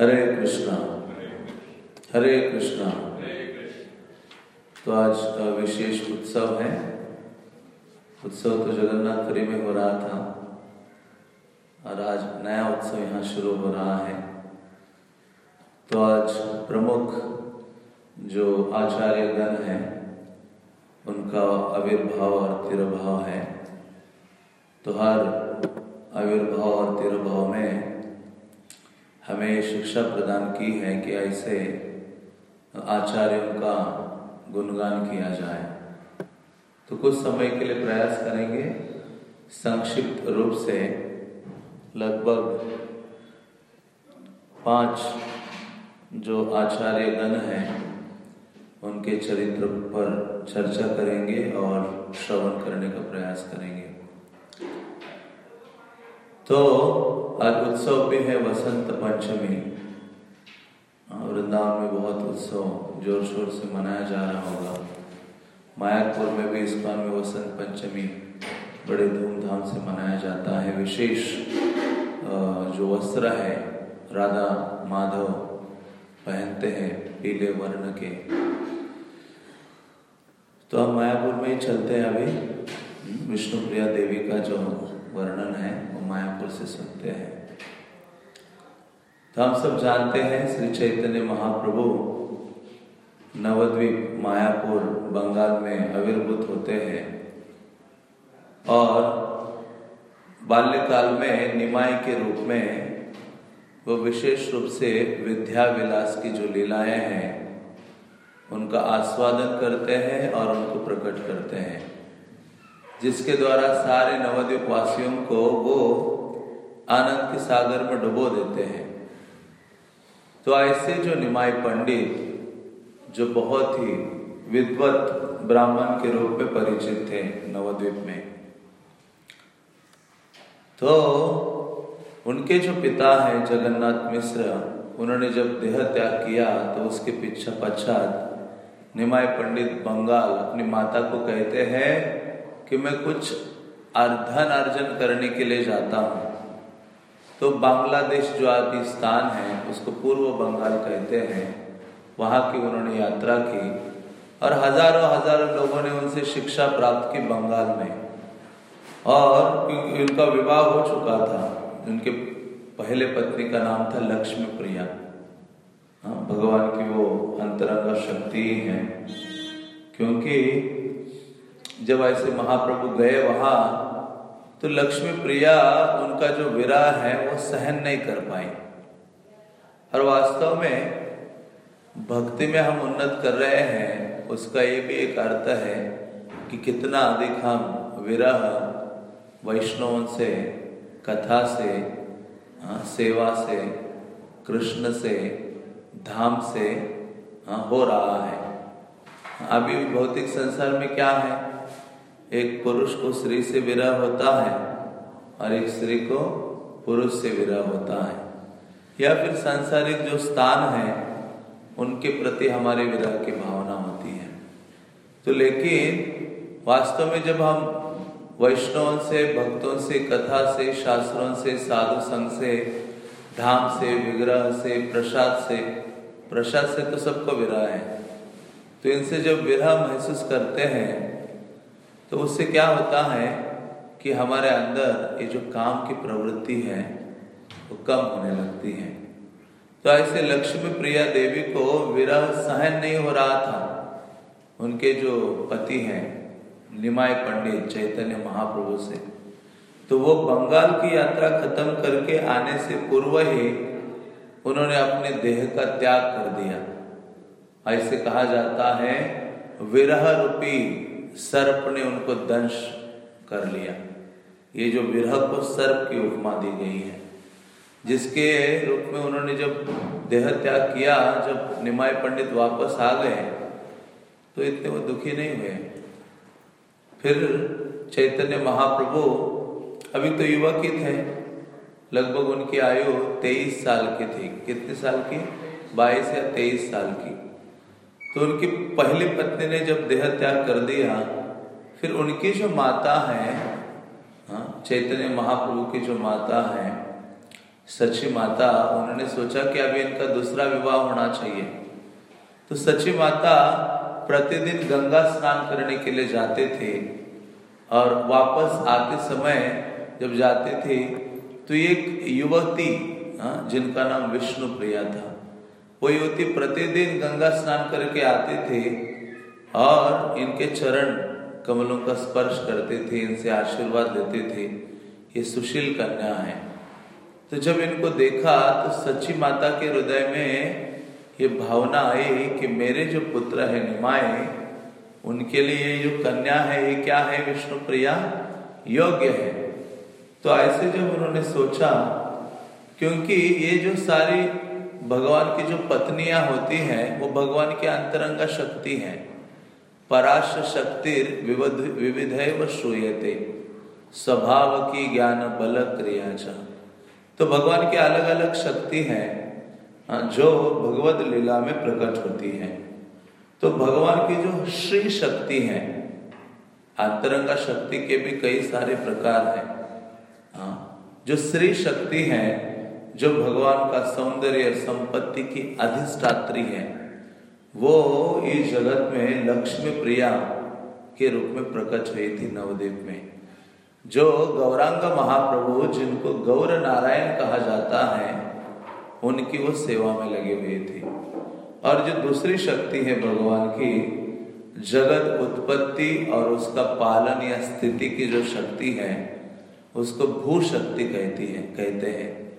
हरे कृष्णा। हरे कृष्णा। तो आज का विशेष उत्सव है। उत्सव तो जगन्नाथपुरी में हो रहा था और आज नया उत्सव यहाँ शुरू हो रहा है। तो आज प्रमुख जो आचार्य गण हैं, उनका आविर्भाव और तिरुभाव है। तो हर आविर्भाव और तिरुभाव में हमें शिक्षा प्रदान की है कि ऐसे आचार्यों का गुणगान किया जाए। तो कुछ समय के लिए प्रयास करेंगे संक्षिप्त रूप से। लगभग पाँच जो आचार्य गण हैं, उनके चरित्र पर चर्चा करेंगे और श्रवण करने का प्रयास करेंगे। तो आज उत्सव भी है वसंत पंचमी। वृंदावन में बहुत उत्सव ज़ोर शोर से मनाया जा रहा होगा। मायापुर में भी इस बार में वसंत पंचमी बड़े धूमधाम से मनाया जाता है। विशेष जो वस्त्र है, राधा, माधव पहनते हैं पीले वर्ण के। तो हम मायापुर में ही चलते हैं अभी। विष्णु प्रिया देवी का जो वर्णन है मायापुर से सुनते हैं। तो हम सब जानते हैं श्री चैतन्य महाप्रभु नवद्वीप मायापुर बंगाल में आविर्भूत होते हैं और बाल्यकाल में निमाई के रूप में वो विशेष रूप से विद्या विलास की जो लीलाएँ हैं, उनका आस्वादन करते हैं और उनको प्रकट करते हैं। जिसके द्वारा सारे नवद्वीप वासियों को वो आनंद के सागर में डुबो देते हैं। तो ऐसे जो निमाई पंडित, जो बहुत ही विद्वत ब्राह्मण के रूप में परिचित थे नवद्वीप में तो उनके जो पिता हैं जगन्नाथ मिश्र, उन्होंने जब देह त्याग किया तो उसके पीछे पश्चात निमाय पंडित बंगाल अपनी माता को कहते हैं कि मैं कुछ धन अर्जन करने के लिए जाता हूँ। तो बांग्लादेश जो आदि स्थान है, उसको पूर्व बंगाल कहते हैं। वहाँ की उन्होंने यात्रा की और हज़ारों हज़ारों लोगों ने उनसे शिक्षा प्राप्त की बंगाल में। और उनका विवाह हो चुका था, उनके पहले पत्नी का नाम था लक्ष्मी प्रिया हाँ भगवान की वो अंतरंग शक्ति है। क्योंकि जब ऐसे महाप्रभु गए वहाँ तो लक्ष्मी प्रिया उनका जो विराह है वो सहन नहीं कर पाई। और वास्तव में भक्ति में हम उन्नत कर रहे हैं उसका ये भी एक अर्थ है कि कितना अधिक हम विरह वैष्णव से कथा से हाँ, सेवा से कृष्ण से धाम से हाँ, हो रहा है। अभी भौतिक संसार में क्या है? एक पुरुष को स्त्री से विरह होता है और एक स्त्री को पुरुष से विरह होता है। या फिर सांसारिक जो स्थान है, उनके प्रति हमारे विरह की भावना होती है। तो लेकिन वास्तव में जब हम वैष्णव से, भक्तों से, कथा से, शास्त्रों से, साधु संघ से, धाम से, विग्रह से, प्रसाद से प्रसाद से तो सबको विरह है। तो इनसे जब विरह महसूस करते हैं तो उससे क्या होता है कि हमारे अंदर ये जो काम की प्रवृत्ति है, वो कम होने लगती है। तो ऐसे लक्ष्मी प्रिया देवी को विरह सहन नहीं हो रहा था। उनके जो पति हैं निमाय पंडित चैतन्य महाप्रभु से तो वो बंगाल की यात्रा खत्म करके आने से पूर्व ही उन्होंने अपने देह का त्याग कर दिया। ऐसे कहा जाता है, विरह रूपी सर्प ने उनको दंश कर लिया। ये जो विरह को सर्प की उपमा दी गई है, जिसके रूप में उन्होंने जब देह त्याग किया, जब निमाय पंडित वापस आ गए तो इतने वो दुखी नहीं हुए। फिर चैतन्य महाप्रभु अभी तो युवक ही थे लगभग उनकी आयु तेईस साल की थी। कितने साल की? बाईस या तेईस साल की। तो उनकी पहली पत्नी ने जब देह त्याग कर दिया फिर उनकी जो माता है हाँ चैतन्य महाप्रभु की जो माता है सची माता उन्होंने सोचा कि अभी इनका दूसरा विवाह होना चाहिए। तो सची माता प्रतिदिन गंगा स्नान करने के लिए जाते थे और वापस आते समय जब जाते थे तो एक युवती हाँ, जिनका नाम विष्णु प्रिया था वो युवती प्रतिदिन गंगा स्नान करके आते थे और इनके चरण कमलों का स्पर्श करते थे, इनसे आशीर्वाद देते थे। ये सुशील कन्या है। तो जब इनको देखा तो सच्ची माता के हृदय में ये भावना आई कि मेरे जो पुत्र है, निमाए, उनके लिए जो कन्या है, ये क्या है विष्णु प्रिया? योग्य है। तो ऐसे जब उन्होंने सोचा, क्योंकि ये जो सारी भगवान की जो पत्नियाँ होती हैं, वो भगवान की अंतरंगा शक्ति हैं। पराश शक्ति विविध है व श्रूयते। स्वभाव की ज्ञान बल क्रिया तो भगवान की अलग अलग शक्ति है जो भगवत लीला में प्रकट होती है। तो भगवान की जो श्री शक्ति है, अंतरंगा शक्ति के भी कई सारे प्रकार हैं। जो श्री शक्ति है जो भगवान का सौंदर्य संपत्ति की अधिष्ठात्री है, वो इस जगत में लक्ष्मी प्रिया के रूप में प्रकट हुई थी नवदीप में। जो गौरांग महाप्रभु, जिनको गौर नारायण कहा जाता है, उनकी वो सेवा में लगे हुए थे। और जो दूसरी शक्ति है भगवान की, जगत उत्पत्ति और उसका पालन या स्थिति की जो शक्ति है, उसको भू शक्ति कहती है, कहते हैं।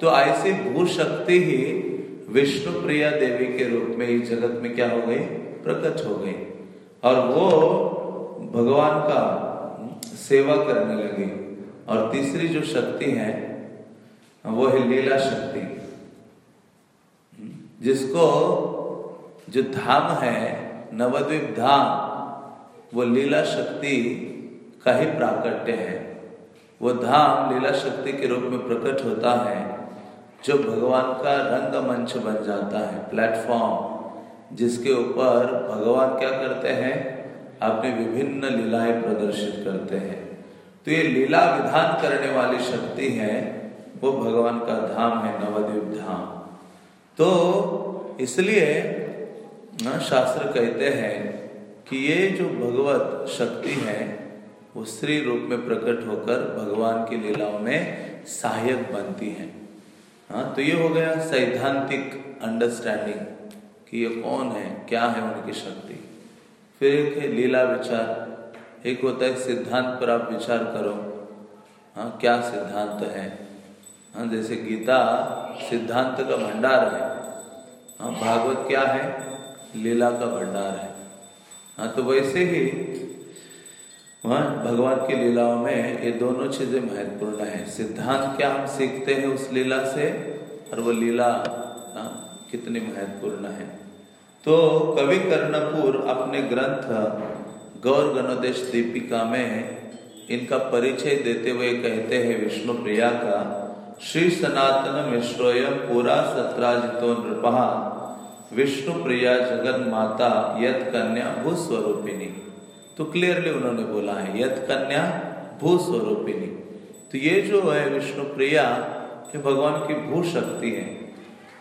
तो ऐसी भू शक्ति ही विष्णु प्रिया देवी के रूप में इस जगत में क्या हो गई? प्रकट हो गई। और वो भगवान का सेवा करने लगे। और तीसरी जो शक्ति है, वो है लीला शक्ति। जिसको जो धाम है, नवद्वीप धाम, वो लीला शक्ति का ही प्राकट्य है। वो धाम लीला शक्ति के रूप में प्रकट होता है। जो भगवान का रंग मंच बन जाता है प्लेटफॉर्म जिसके ऊपर भगवान क्या करते हैं? अपने विभिन्न लीलाएँ प्रदर्शित करते हैं। तो ये लीला विधान करने वाली शक्ति है, वो भगवान का धाम है, नवद्वीप धाम। तो इसलिए शास्त्र कहते हैं कि ये जो भगवत शक्ति है, वो स्त्री रूप में प्रकट होकर भगवान की लीलाओं में सहायक बनती है। हाँ तो ये हो गया सैद्धांतिक अंडरस्टैंडिंग कि ये कौन है, क्या है उनकी शक्ति। फिर एक है लीला विचार, एक होता है सिद्धांत पर आप विचार करो हाँ क्या सिद्धांत है? हाँ जैसे गीता सिद्धांत का भंडार है हाँ भागवत क्या है? लीला का भंडार है। हाँ तो वैसे ही वहाँ भगवान की लीलाओं में ये दोनों चीज़ें महत्वपूर्ण है। सिद्धांत क्या हम सीखते हैं उस लीला से और वो लीला हाँ, कितनी महत्वपूर्ण है। तो कवि कर्णपुर अपने ग्रंथ गौर गणोदेश दीपिका में इनका परिचय देते हुए कहते हैं विष्णु प्रिया का श्री सनातन मिश्रोयम पूरा सत्राजितो नृपा। विष्णु प्रिया जगन माता यद कन्या भूस्वरूपिणी। तो क्लियरली उन्होंने बोला है यद कन्या भू स्वरूपिणी तो ये जो है विष्णु प्रिया, ये भगवान की भू शक्ति है।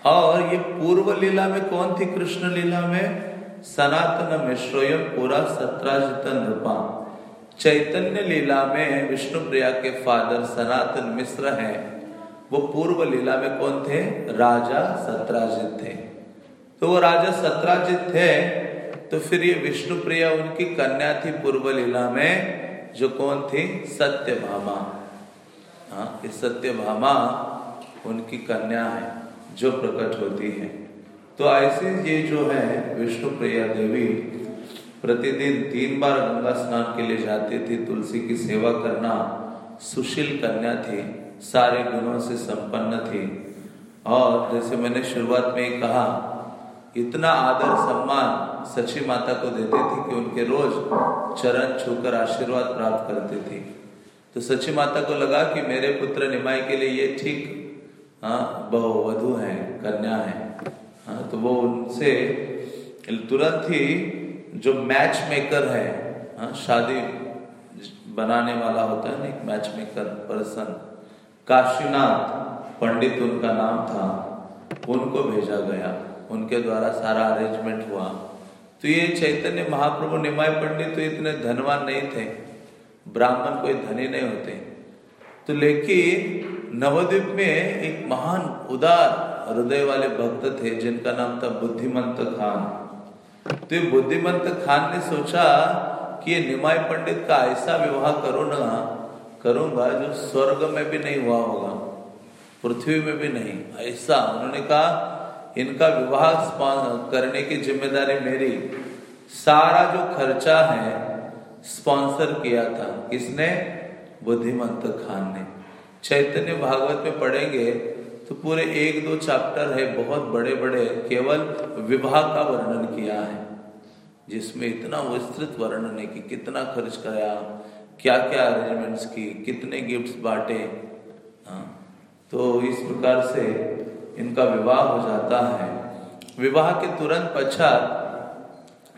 और ये पूर्व लीला में कौन थी? कृष्ण लीला में सनातन मिश्रोयम पूरा सत्राजित नृपा। चैतन्य लीला में विष्णु प्रिया के फादर सनातन मिश्र हैं। वो पूर्व लीला में कौन थे? राजा सत्राजित थे। तो वो राजा सत्राजित थे तो फिर ये विष्णु प्रिया उनकी कन्या थी पूर्व लीला में, जो कौन थी? सत्य भामा हाँ सत्य भामा उनकी कन्या है, जो प्रकट होती है। तो ऐसे ये जो है विष्णु प्रिया देवी, प्रतिदिन तीन बार गंगा स्नान के लिए जाती थी, तुलसी की सेवा करना सुशील कन्या थी, सारे गुणों से संपन्न थी। और जैसे मैंने शुरुआत में ही कहा इतना आदर सम्मान सची माता को देते थे कि उनके रोज चरण छूकर आशीर्वाद प्राप्त करते थे। तो सची माता को लगा कि मेरे पुत्र निमाई के लिए ये ठीक हाँ बहु है, कन्या है। हाँ तो वो उनसे तुरंत ही जो मैच मेकर है हाँ शादी बनाने वाला होता है ना, एक match maker person Kashinath, Pandit उनका नाम था, उनको भेजा गया। उनके द्वारा सारा अरेंजमेंट हुआ। तो ये चैतन्य महाप्रभु निमाय पंडित तो इतने धनवान नहीं थे। ब्राह्मण कोई धनी नहीं होते। तो लेकिन नवद्वीप में एक महान, उदार हृदय वाले भक्त थे, जिनका नाम था बुद्धिमंत खान। तो बुद्धिमंत खान ने सोचा कि ये निमाय पंडित का ऐसा विवाह करो ना, करूँगा जो स्वर्ग में भी नहीं हुआ होगा, पृथ्वी में भी नहीं। ऐसा उन्होंने कहा इनका विवाह करने की ज़िम्मेदारी मेरी। सारा जो खर्चा है स्पॉन्सर किया था। किसने? बुद्धिमंत खान ने। चैतन्य भागवत में पढ़ेंगे तो पूरे एक दो चैप्टर है, बहुत बड़े बड़े केवल विवाह का वर्णन किया है। जिसमें इतना विस्तृत वर्णन है कि कितना खर्च कराया क्या क्या अरेंजमेंट्स की, कितने गिफ्ट्स बांटे। हाँ तो इस प्रकार से इनका विवाह हो जाता है। विवाह के तुरंत पश्चात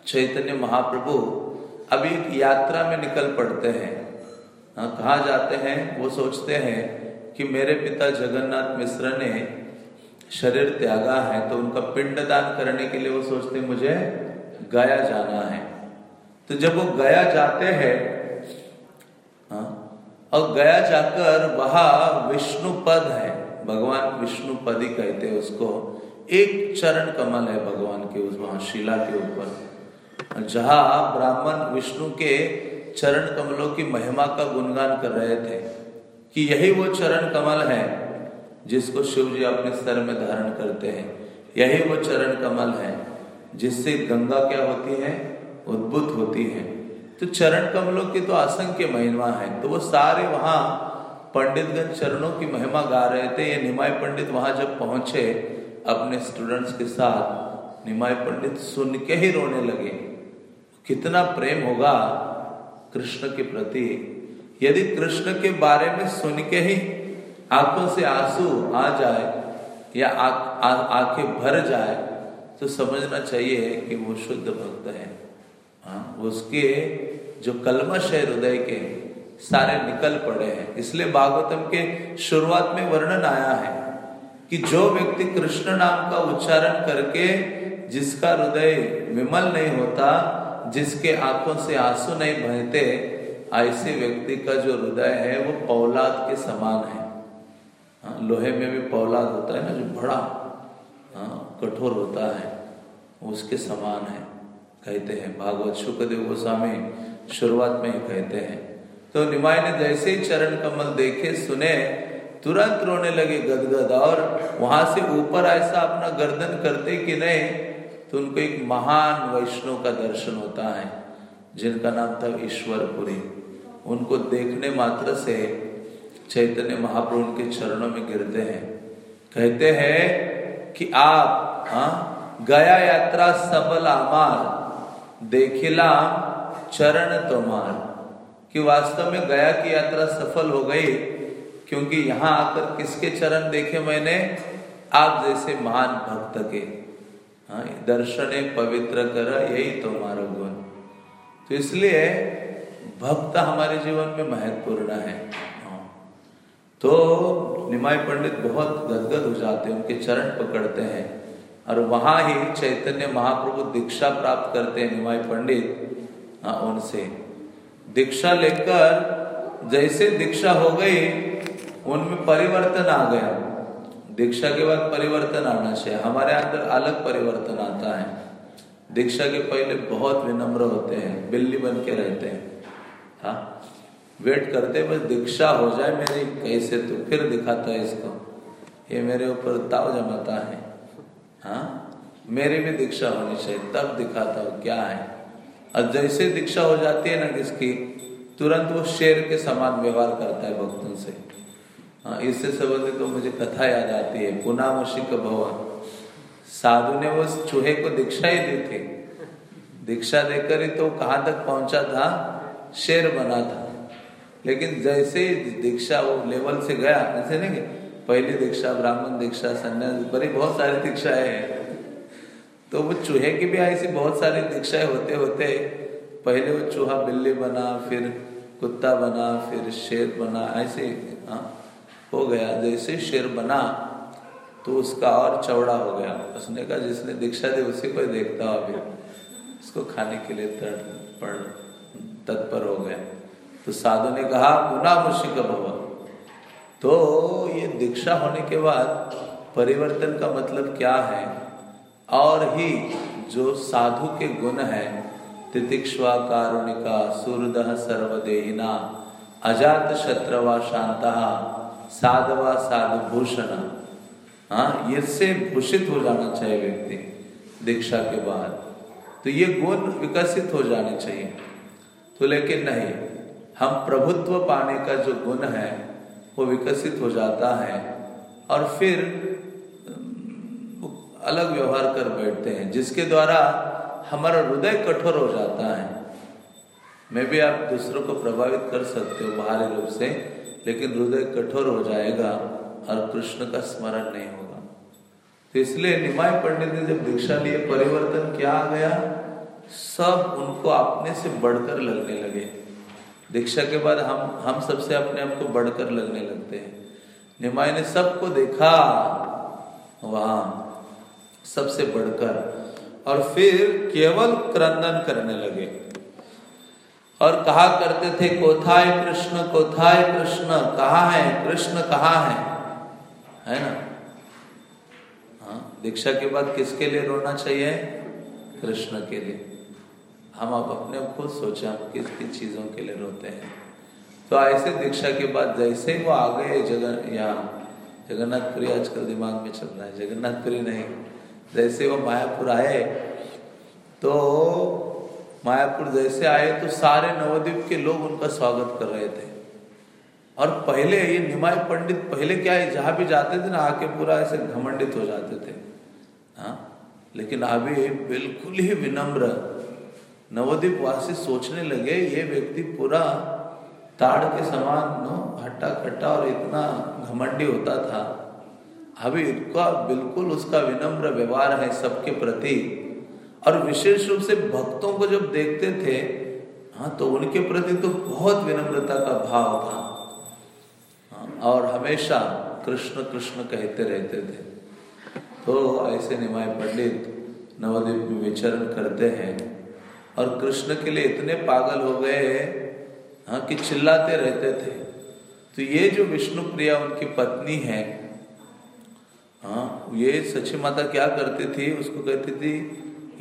चैतन्य महाप्रभु अभी एक यात्रा में निकल पड़ते हैं। हाँ कहा जाते हैं? वो सोचते हैं कि मेरे पिता जगन्नाथ मिश्र ने शरीर त्यागा है तो उनका पिंडदान करने के लिए वो सोचते मुझे गया जाना है। तो जब वो गया जाते हैं हाँ, और गया जाकर वहा विष्णु पद है। भगवान विष्णु पद कहते हैं उसको। एक चरण कमल है भगवान के उस वहाँ शिला के ऊपर। जहाँ ब्राह्मण विष्णु के चरण कमलों की महिमा का गुणगान कर रहे थे, कि यही वो चरण कमल है जिसको शिव जी अपने सर में धारण करते हैं। यही वो चरण कमल है जिससे गंगा क्या होती है? उद्भुत होती है। तो चरण कमलों की तो असंख्य महिमा है। तो वो सारे वहाँ पंडितगण चरणों की महिमा गा रहे थे। ये निमाय पंडित वहाँ जब पहुँचे, अपने स्टूडेंट्स के साथ निमाय पंडित सुन के ही रोने लगे। कितना प्रेम होगा कृष्ण के प्रति। यदि कृष्ण के बारे में सुन के ही आँखों से आँसू आ जाए या आँखें भर जाए तो समझना चाहिए कि वो शुद्ध भक्त है। हाँ उसके जो कलमश है हृदय के सारे निकल पड़े हैं। इसलिए भागवतम के शुरुआत में वर्णन आया है कि जो व्यक्ति कृष्ण नाम का उच्चारण करके जिसका हृदय विमल नहीं होता जिसके आँखों से आँसू नहीं बहते ऐसे व्यक्ति का जो हृदय है वो पौलाद के समान है। हाँ, लोहे में भी पौलाद होता है ना जो बड़ा हाँ, कठोर होता है उसके समान है कहते हैं। भागवत शुक्रदेव गोस्वामी शुरुआत में ही कहते हैं। तो निमाय ने जैसे ही चरण कमल देखे सुने, तुरंत रोने लगे गदगद और वहाँ से ऊपर ऐसा अपना गर्दन करते कि नहीं तो उनको एक महान वैष्णव का दर्शन होता है, जिनका नाम था ईश्वरपुरी उनको देखने मात्र से चैतन्य महाप्रभु उनके चरणों में गिरते हैं कहते हैं कि आप, हा? गया यात्रा सबल आमार देखिला चरण तुम्हार कि वास्तव में गया की यात्रा सफल हो गई, क्योंकि यहाँ आकर किसके चरण देखे मैंने? आप जैसे महान भक्त के। हाँ दर्शन पवित्र कर, यही तो हमारा गुण। तो इसलिए भक्त हमारे जीवन में महत्वपूर्ण है। हाँ। तो निमाय पंडित बहुत गदगद हो जाते हैं, उनके चरण पकड़ते हैं। और वहाँ ही चैतन्य महाप्रभु दीक्षा प्राप्त करते हैं निमाय पंडित हाँ उनसे। दीक्षा लेकर जैसे दीक्षा हो गई, उनमें परिवर्तन आ गया। दीक्षा के बाद परिवर्तन आना चाहिए। हमारे अंदर अलग परिवर्तन आता है। दीक्षा के पहले बहुत विनम्र होते हैं, बिल्ली बन के रहते हैं। हाँ वेट करते बस दीक्षा हो जाए मेरी, कैसे तो? फिर दिखाता है इसको। ये मेरे ऊपर ताव जमाता है। हाँ मेरी भी दीक्षा होनी चाहिए, तब दिखाता हूँ क्या है। और जैसे दीक्षा हो जाती है ना किसकी, तुरंत वो शेर के समान व्यवहार करता है भक्तों से। हाँ इससे संबंधित तो मुझे कथा याद आती है। पुनामशिक भवन साधु ने वो चूहे को दीक्षा ही दी थी। दीक्षा देकर ही तो कहाँ तक पहुँचा था? शेर बना था। लेकिन जैसे ही दीक्षा वो लेवल से गया, ऐसे नहीं पहली दीक्षा, ब्राह्मण दीक्षा, संन्यास, बड़ी बहुत सारी दीक्षाएँ हैं। तो वो चूहे की भी ऐसी बहुत सारी दीक्षाएँ होते होते पहले वो चूहा बिल्ली बना, फिर कुत्ता बना, फिर शेर बना, ऐसे हाँ हो गया। जैसे शेर बना तो उसका और चौड़ा हो गया। उसने कहा, जिसने दीक्षा दी, उसी को देखता हो अभी। उसको खाने के लिए तत्पर हो गया। तो साधु ने कहा, पुनः मुशिक भव। तो ये दीक्षा होने के बाद परिवर्तन का मतलब क्या है? और ही जो साधु के गुण है, तितिक्ष्वा कारुणिका, सूरद सर्वदेहिना, अजात शत्रवा शांता, साधवा साधु भूषण हाँ ये से भूषित हो जाना चाहिए व्यक्ति दीक्षा के बाद। तो ये गुण विकसित हो जाने चाहिए। तो लेकिन नहीं, हम प्रभुत्व पाने का जो गुण है, वो विकसित हो जाता है। और फिर अलग व्यवहार कर बैठते हैं, जिसके द्वारा हमारा हृदय कठोर हो जाता है। मैं भी आप दूसरों को प्रभावित कर सकते हो बाहरी रूप से, लेकिन हृदय कठोर हो जाएगा और कृष्ण का स्मरण नहीं होगा। तो इसलिए निमाय पंडित ने जब दीक्षा लिए, परिवर्तन क्या आ गया? सब उनको अपने से बढ़कर लगने लगे। दीक्षा के बाद हम हम सबसे अपने आप को बढ़कर लगने लगते हैं। निमाय ने सबको देखा, वहाँ सबसे बढ़कर। और फिर केवल क्रंदन करने लगे। और कहा करते थे, कोथाय कृष्ण कोथाय कृष्ण, कहा है? कृष्ण कहा है? है ना? हाँ दीक्षा के बाद किसके लिए रोना चाहिए? कृष्ण के लिए। हम आप अपने खुद सोचे, हम किस किस चीज़ों के लिए रोते हैं। तो ऐसे दीक्षा के बाद जैसे वो आ गए, जगन, यहाँ, जगन्नाथपुरी आजकल दिमाग में चल रहा है, जगन्नाथपुरी नहीं जैसे वो मायापुर आए तो मायापुर जैसे आए तो सारे नवद्वीप के लोग उनका स्वागत कर रहे थे। और पहले ये निमाय पंडित, पहले क्या है, जहाँ भी जाते थे ना, आके पूरा ऐसे घमंडित हो जाते थे। हाँ? लेकिन अभी बिल्कुल ही विनम्र नवद्वीप वासी सोचने लगे, ये व्यक्ति पूरा ताड़ के समान हट्टा खट्टा और इतना घमंडी होता था। अभी इनका बिल्कुल उसका विनम्र व्यवहार है सबके प्रति। और विशेष रूप से भक्तों को जब देखते थे हाँ तो उनके प्रति तो बहुत विनम्रता का भाव था। हाँ, और हमेशा कृष्ण कृष्ण कहते रहते थे। तो ऐसे निमाय पंडित नवद्वीप में विचरण करते हैं। और कृष्ण के लिए इतने पागल हो गए हाँ कि चिल्लाते रहते थे। तो ये जो विष्णु प्रिया उनकी पत्नी है हाँ ये सची माता क्या करती थी, उसको कहती थी,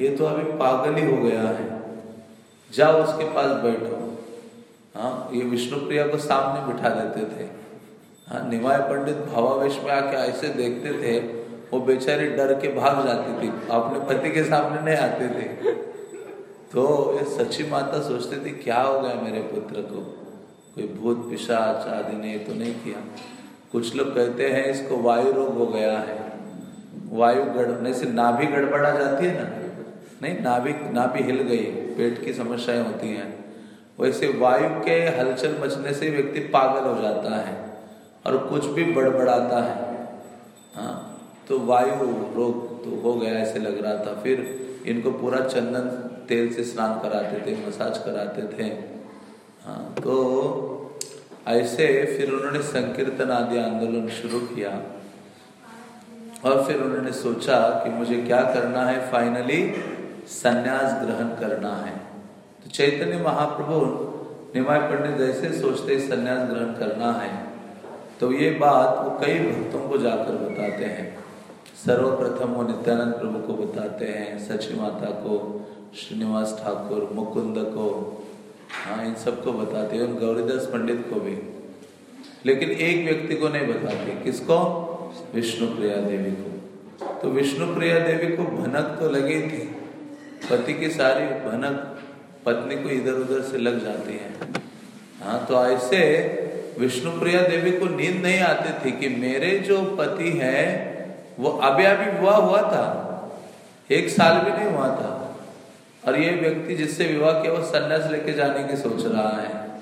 ये तो अभी पागल ही हो गया है, जाओ उसके पास बैठो। हाँ ये विष्णु प्रिया को सामने बिठा देते थे। हाँ निवाय पंडित भावावेश में आके ऐसे देखते थे, वो बेचारी डर के भाग जाती थी, अपने पति के सामने नहीं आते थे। तो ये सच्ची माता सोचती थी, क्या हो गया मेरे पुत्र को? कोई भूत, पिशाच आदि ने तो नहीं किया। कुछ लोग कहते हैं इसको वायु रोग हो गया है। वायु गड़ने से नाभि गड़बड़ा जाती है ना? नहीं, नाभि नाभि हिल गई, पेट की समस्याएँ होती हैं। वैसे वायु के हलचल मचने से व्यक्ति पागल हो जाता है और कुछ भी बड़बड़ाता है। हाँ तो वायु रोग तो हो गया ऐसे लग रहा था। फिर इनको पूरा चंदन तेल से स्नान कराते थे, मसाज कराते थे। हाँ तो ऐसे फिर उन्होंने संकीर्तन आदि आंदोलन शुरू किया। और फिर उन्होंने सोचा कि मुझे क्या करना है फाइनली संन्यास ग्रहण करना है। तो चैतन्य महाप्रभु निमाय पंडित जैसे सोचते संन्यास ग्रहण करना है। तो ये बात वो कई भक्तों को जाकर बताते हैं। सर्वप्रथम वो नित्यानंद प्रभु को बताते हैं सची माता को, श्रीनिवास ठाकुर, मुकुंद को हाँ इन सबको बताते हैं गौरीदास पंडित को भी। लेकिन एक व्यक्ति को नहीं बताते, किसको? विष्णु प्रिया देवी को। तो विष्णु प्रिया देवी को भनक तो लगी थी। पति की सारी भनक पत्नी को इधर उधर से लग जाती है। हाँ तो ऐसे विष्णु प्रिया देवी को नींद नहीं आती थी कि मेरे जो पति है, वो अभी अभी हुआ हुआ था। एक साल भी नहीं हुआ था। और ये व्यक्ति जिससे विवाह किया, वो संन्यास लेके जाने की सोच रहा है।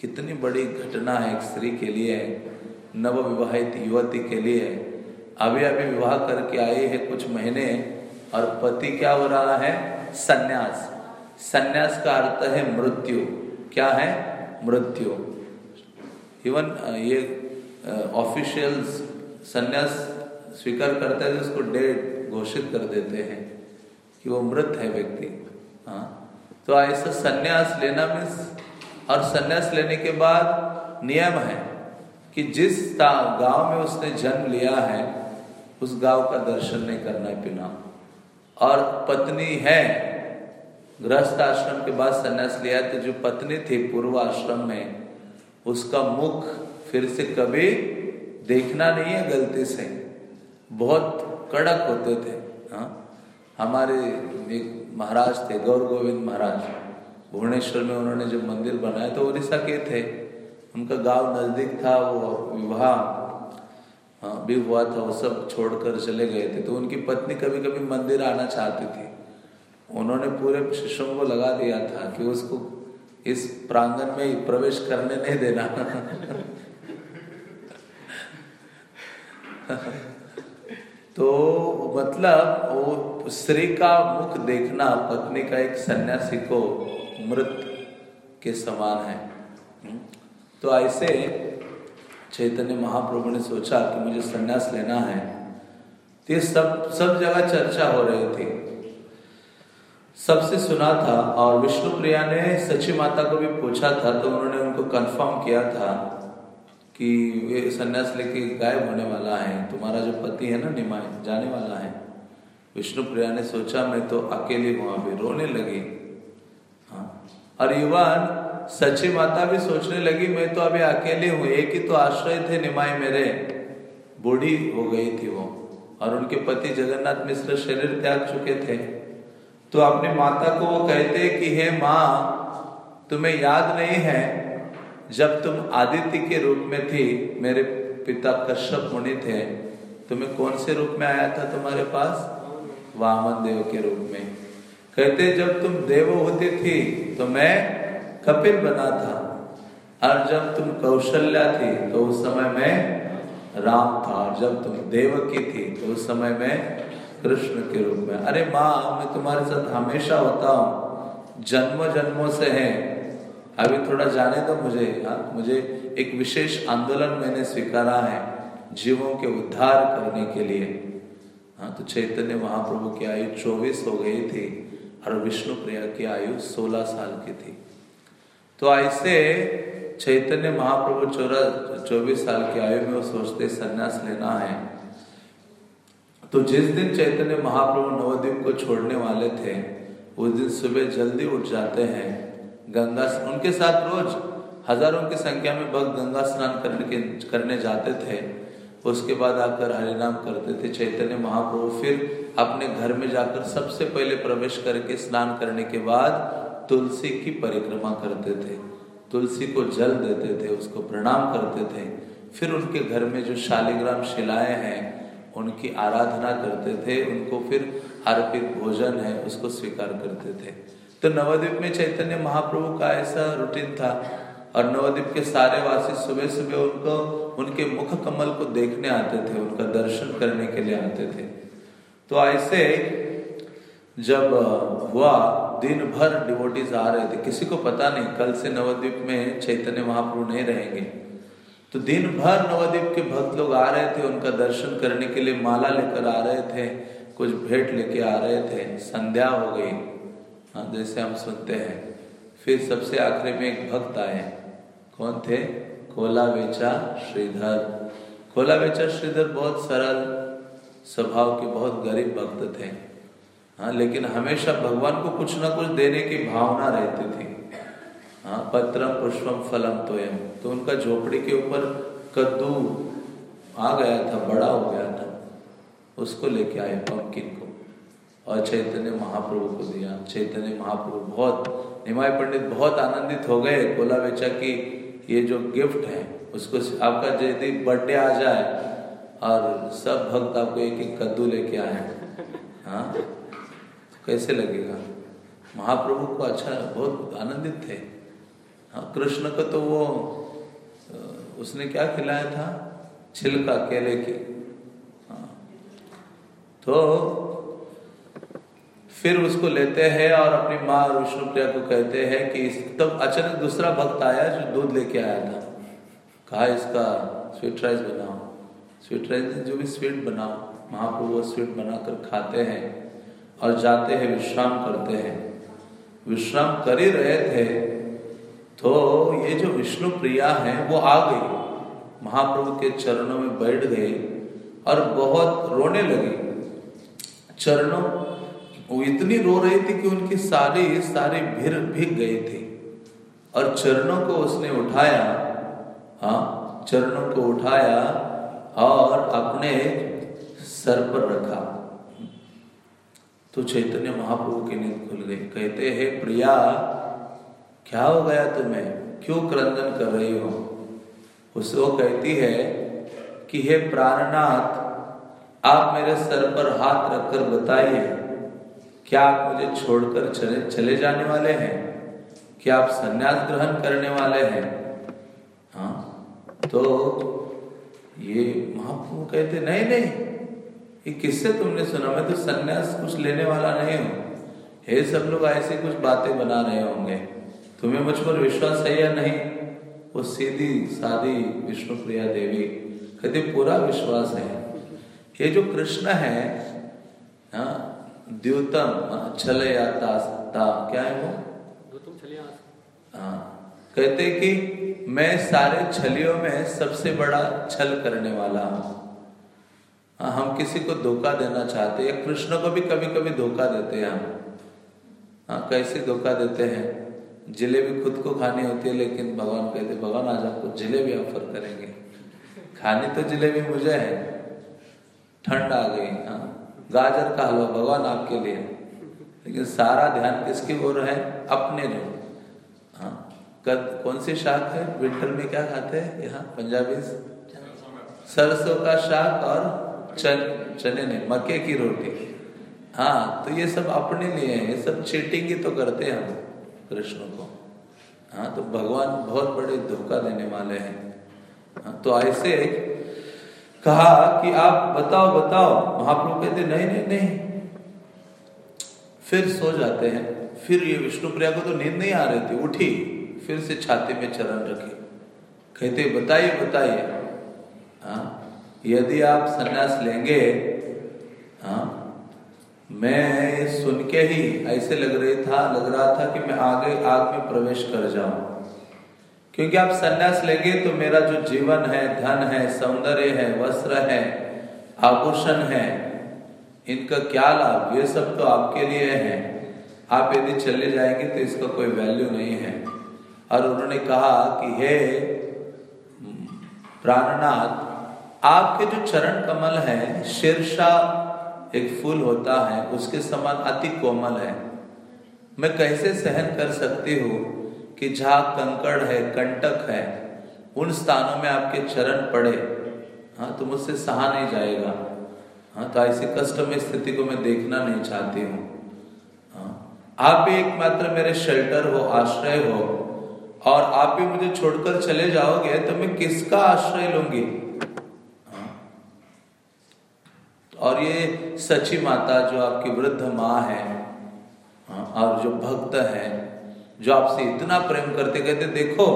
कितनी बड़ी घटना है एक स्त्री के लिए नव विवाहित युवती के लिए। अभी अभी विवाह करके आई है कुछ महीने और पति क्या हो रहा है? सन्यास। सन्यास का अर्थ है मृत्यु। क्या है? मृत्यु। इवन ये ऑफिशियल्स संन्यास स्वीकार करते हैं, उसको डेट घोषित कर देते हैं। कि वो मृत है व्यक्ति। हाँ? तो ऐसा संन्यास लेना मीन्स, और संन्यास लेने के बाद नियम है कि जिस गाँव में उसने जन्म लिया है, उस गाँव का दर्शन नहीं करना बिना। और पत्नी है, गृहस्थ आश्रम के बाद संन्यास लिया तो जो पत्नी थी पूर्व आश्रम में, उसका मुख फिर से कभी देखना नहीं है, गलती से। बहुत कड़क होते थे हाँ? हमारे एक महाराज थे गौर गोविंद महाराज। भुवनेश्वर में उन्होंने जब मंदिर बनाया तो उड़ीसा के थे। उनका गाँव नज़दीक था वो विवाह हाँ, भी हुआ था वो सब छोड़कर चले गए थे। तो उनकी पत्नी कभी कभी मंदिर आना चाहती थी। उन्होंने पूरे शिष्यों को लगा दिया था कि उसको इस प्रांगण में प्रवेश करने नहीं देना। तो मतलब वो स्त्री का मुख देखना पत्नी का एक सन्यासी को मृत के समान है। हम्म? तो ऐसे चैतन्य महाप्रभु ने सोचा कि मुझे सन्यास लेना है। तो सब सब जगह चर्चा हो रही थी। सबसे सुना था और विष्णु प्रिया ने सची माता को भी पूछा था तो उन्होंने उनको कंफर्म किया था कि वे सन्यास लेके गायब होने वाला है, तुम्हारा जो पति है ना निमाय जाने वाला है। विष्णु प्रिया ने सोचा, मैं तो अकेली हूँ अभी रोने लगी। हाँ। और युवान सची माता भी सोचने लगी, मैं तो अभी अकेली हूँ, एक ही तो आश्रय थे निमाय मेरे। बूढ़ी हो गई थी वो। और उनके पति जगन्नाथ मिश्र शरीर त्याग चुके थे। तो अपनी माता को वो कहते कि, हे माँ, तुम्हें याद नहीं है जब तुम आदित्य के रूप में थी, मेरे पिता कश्यप मुनि थे, तुम्हें कौन से रूप में आया था तुम्हारे पास? वामन देव के रूप में। कहते, जब तुम देव होती थी तो मैं कपिल बना था। और जब तुम कौशल्या थी तो उस समय मैं राम था। और जब तुम देव की थी तो उस समय मैं कृष्ण के रूप में। अरे माँ, मैं तुम्हारे साथ हमेशा होता हूँ। जन्म जन्मों से है। अभी थोड़ा जाने तो मुझे हाँ? मुझे एक विशेष आंदोलन मैंने स्वीकारा है जीवों के उद्धार करने के लिए। हाँ तो चैतन्य महाप्रभु की आयु चौबीस हो गई थी और विष्णु प्रिया की आयु सोलह साल की थी। तो ऐसे चैतन्य महाप्रभु चौरा, चौबीस साल की आयु में वो सोचते, संन्यास लेना है। तो जिस दिन चैतन्य महाप्रभु नवद्वीप को छोड़ने वाले थे, उस दिन सुबह जल्दी उठ जाते हैं। गंगा उनके साथ रोज हज़ारों की संख्या में भक्त गंगा स्नान करने के, करने जाते थे। उसके बाद आकर हरिनाम करते थे। चैतन्य महाप्रभु फिर अपने घर में जाकर सबसे पहले प्रवेश करके स्नान करने के बाद तुलसी की परिक्रमा करते थे। तुलसी को जल देते थे, उसको प्रणाम करते थे। फिर उनके घर में जो शालिग्राम शिलाएँ हैं, उनकी आराधना करते थे। उनको फिर अर्पित भोजन है, उसको स्वीकार करते थे। तो नवद्वीप में चैतन्य महाप्रभु का ऐसा रूटीन था और नवद्वीप के सारे वासी सुबह सुबह उनको, उनके मुख कमल को देखने आते थे, उनका दर्शन करने के लिए आते थे। तो ऐसे जब हुआ दिन भर डिवोटीज आ रहे थे, किसी को पता नहीं, कल से नवद्वीप में चैतन्य महाप्रभु नहीं रहेंगे। तो दिन भर नवद्वीप के भक्त लोग आ रहे थे, उनका दर्शन करने के लिए माला लेकर आ रहे थे, कुछ भेंट लेके आ रहे थे, संध्या हो गई। हाँ जैसे हम सुनते हैं। फिर सबसे आखिरी में एक भक्त आए कौन थे? कोला बेचा श्रीधर। कोला बेचा श्रीधर बहुत सरल स्वभाव के, बहुत गरीब भक्त थे। हाँ लेकिन हमेशा भगवान को कुछ ना कुछ देने की भावना रहती थी। हाँ पत्रम पुष्पम फलम तोयम। तो उनका झोपड़ी के ऊपर कद्दू आ गया था, बड़ा हो गया था। उसको लेके आए पंकिन को। और चैतन्य महाप्रभु को दिया। चैतन्य महाप्रभु बहुत निमाय पंडित बहुत आनंदित हो गए। बोला बेचा कि ये जो गिफ्ट है, उसको आपका यदि बर्थडे आ जाए और सब भक्त आपको एक एक कद्दू लेके आए हाँ। कैसे लगेगा? महाप्रभु को अच्छा बहुत आनंदित थे। हाँ कृष्ण को तो वो उसने क्या खिलाया था? छिलका, केले की। हाँ। तो फिर उसको लेते हैं और अपनी माँ विष्णु प्रिया को कहते हैं कि तब तो अचानक दूसरा भक्त आया जो दूध लेके आया था। कहा, इसका स्वीट राइस बनाओ। स्वीट राइस जो भी स्वीट बनाओ। महाप्रभु वो स्वीट बनाकर खाते हैं और जाते हैं, विश्राम करते हैं। विश्राम कर ही रहे थे। तो ये जो विष्णु प्रिया है, वो आ गई। महाप्रभु के चरणों में बैठ गए और बहुत रोने लगी। चरणों वो इतनी रो रही थी कि उनकी सारी सारी भीड़ भीग गई थी। और चरणों को उसने उठाया हाँ चरणों को उठाया और अपने सर पर रखा। तो चैतन्य महाप्रभु की नींद खुल गई। कहते हैं, प्रिया, क्या हो गया तुम्हें? क्यों क्रंदन कर रही हो? उसे वो कहती है कि, हे प्राणनाथ, आप मेरे सर पर हाथ रखकर बताइए क्या आप मुझे छोड़कर चले चले जाने वाले हैं? क्या आप संन्यास ग्रहण करने वाले हैं? हाँ? तो ये महाप्रभु कहते, नहीं नहीं, ये किससे तुमने सुना? मैं तो संन्यास कुछ लेने वाला नहीं हूँ। हे सब लोग, ऐसी कुछ बातें बना रहे होंगे। तुम्हें मुझ पर विश्वास है या नहीं? वो सीधी सादी विष्णु प्रिया देवी, कहते, पूरा विश्वास है। ये जो कृष्ण है द्योतम छल ता क्या है वो? हाँ। कहते कि मैं सारे छलियों में सबसे बड़ा छल करने वाला हूँ। हाँ, हम किसी को धोखा देना चाहते हैं कृष्ण को भी कभी कभी धोखा देते हैं हम। हाँ कैसे धोखा देते हैं? जिलेबी खुद को खानी होती है लेकिन भगवान कहते भगवान आज आपको जिलेबी ऑफ़र करेंगे। खानी तो जिलेबी मुझे है। ठंड आ गई हाँ। गाजर का हलवा भगवान आपके लिए लेकिन सारा ध्यान किसकी ओर है? अपने लिए। हाँ। कद कौन सी शाक है? विंटर में क्या खाते हैं यहाँ पंजाबी? सरसों का शाक और चन चने ने मक्के की रोटी। हाँ तो ये सब अपने लिए है। ये सब चीटिंग ही तो करते हैं हम कृष्ण को। हाँ तो भगवान बहुत बड़े धोखा देने वाले हैं। हाँ, तो ऐसे कहा कि आप बताओ बताओ। महाप्रभु कहते, नहीं नहीं नहीं। फिर सो जाते हैं। फिर ये विष्णु प्रिया को तो नींद नहीं आ रही थी। उठी, फिर से छाती में चरण रखी। कहते, बताइए बताइए। हाँ यदि आप सन्यास लेंगे हाँ मैं सुन के ही ऐसे लग रही था, लग रहा था कि मैं आगे, आग में प्रवेश कर जाऊँ। क्योंकि आप संन्यास लेंगे तो मेरा जो जीवन है, धन है, सौंदर्य है, वस्त्र है, आभूषण है, इनका क्या लाभ? ये सब तो आपके लिए है। आप यदि चले जाएँगे तो इसका कोई वैल्यू नहीं है। और उन्होंने कहा कि, हे प्राणनाथ, आपके जो चरण कमल है, शीर्षा एक फूल होता है, उसके समान अति कोमल है। मैं कैसे सहन कर सकती हूँ? कि जहाँ कंकड़ है कंटक है उन स्थानों में आपके चरण पड़े। हाँ तो मुझसे सहा नहीं जाएगा। हाँ तो ऐसी कष्टमय स्थिति को मैं देखना नहीं चाहती हूँ। हाँ आप भी एकमात्र मेरे शेल्टर हो आश्रय हो और आप भी मुझे छोड़कर चले जाओगे तो मैं किसका आश्रय लूँगी? और ये सची माता जो आपकी वृद्ध माँ है हाँ, और जो भक्त है जो आपसे इतना प्रेम करते कहते देखो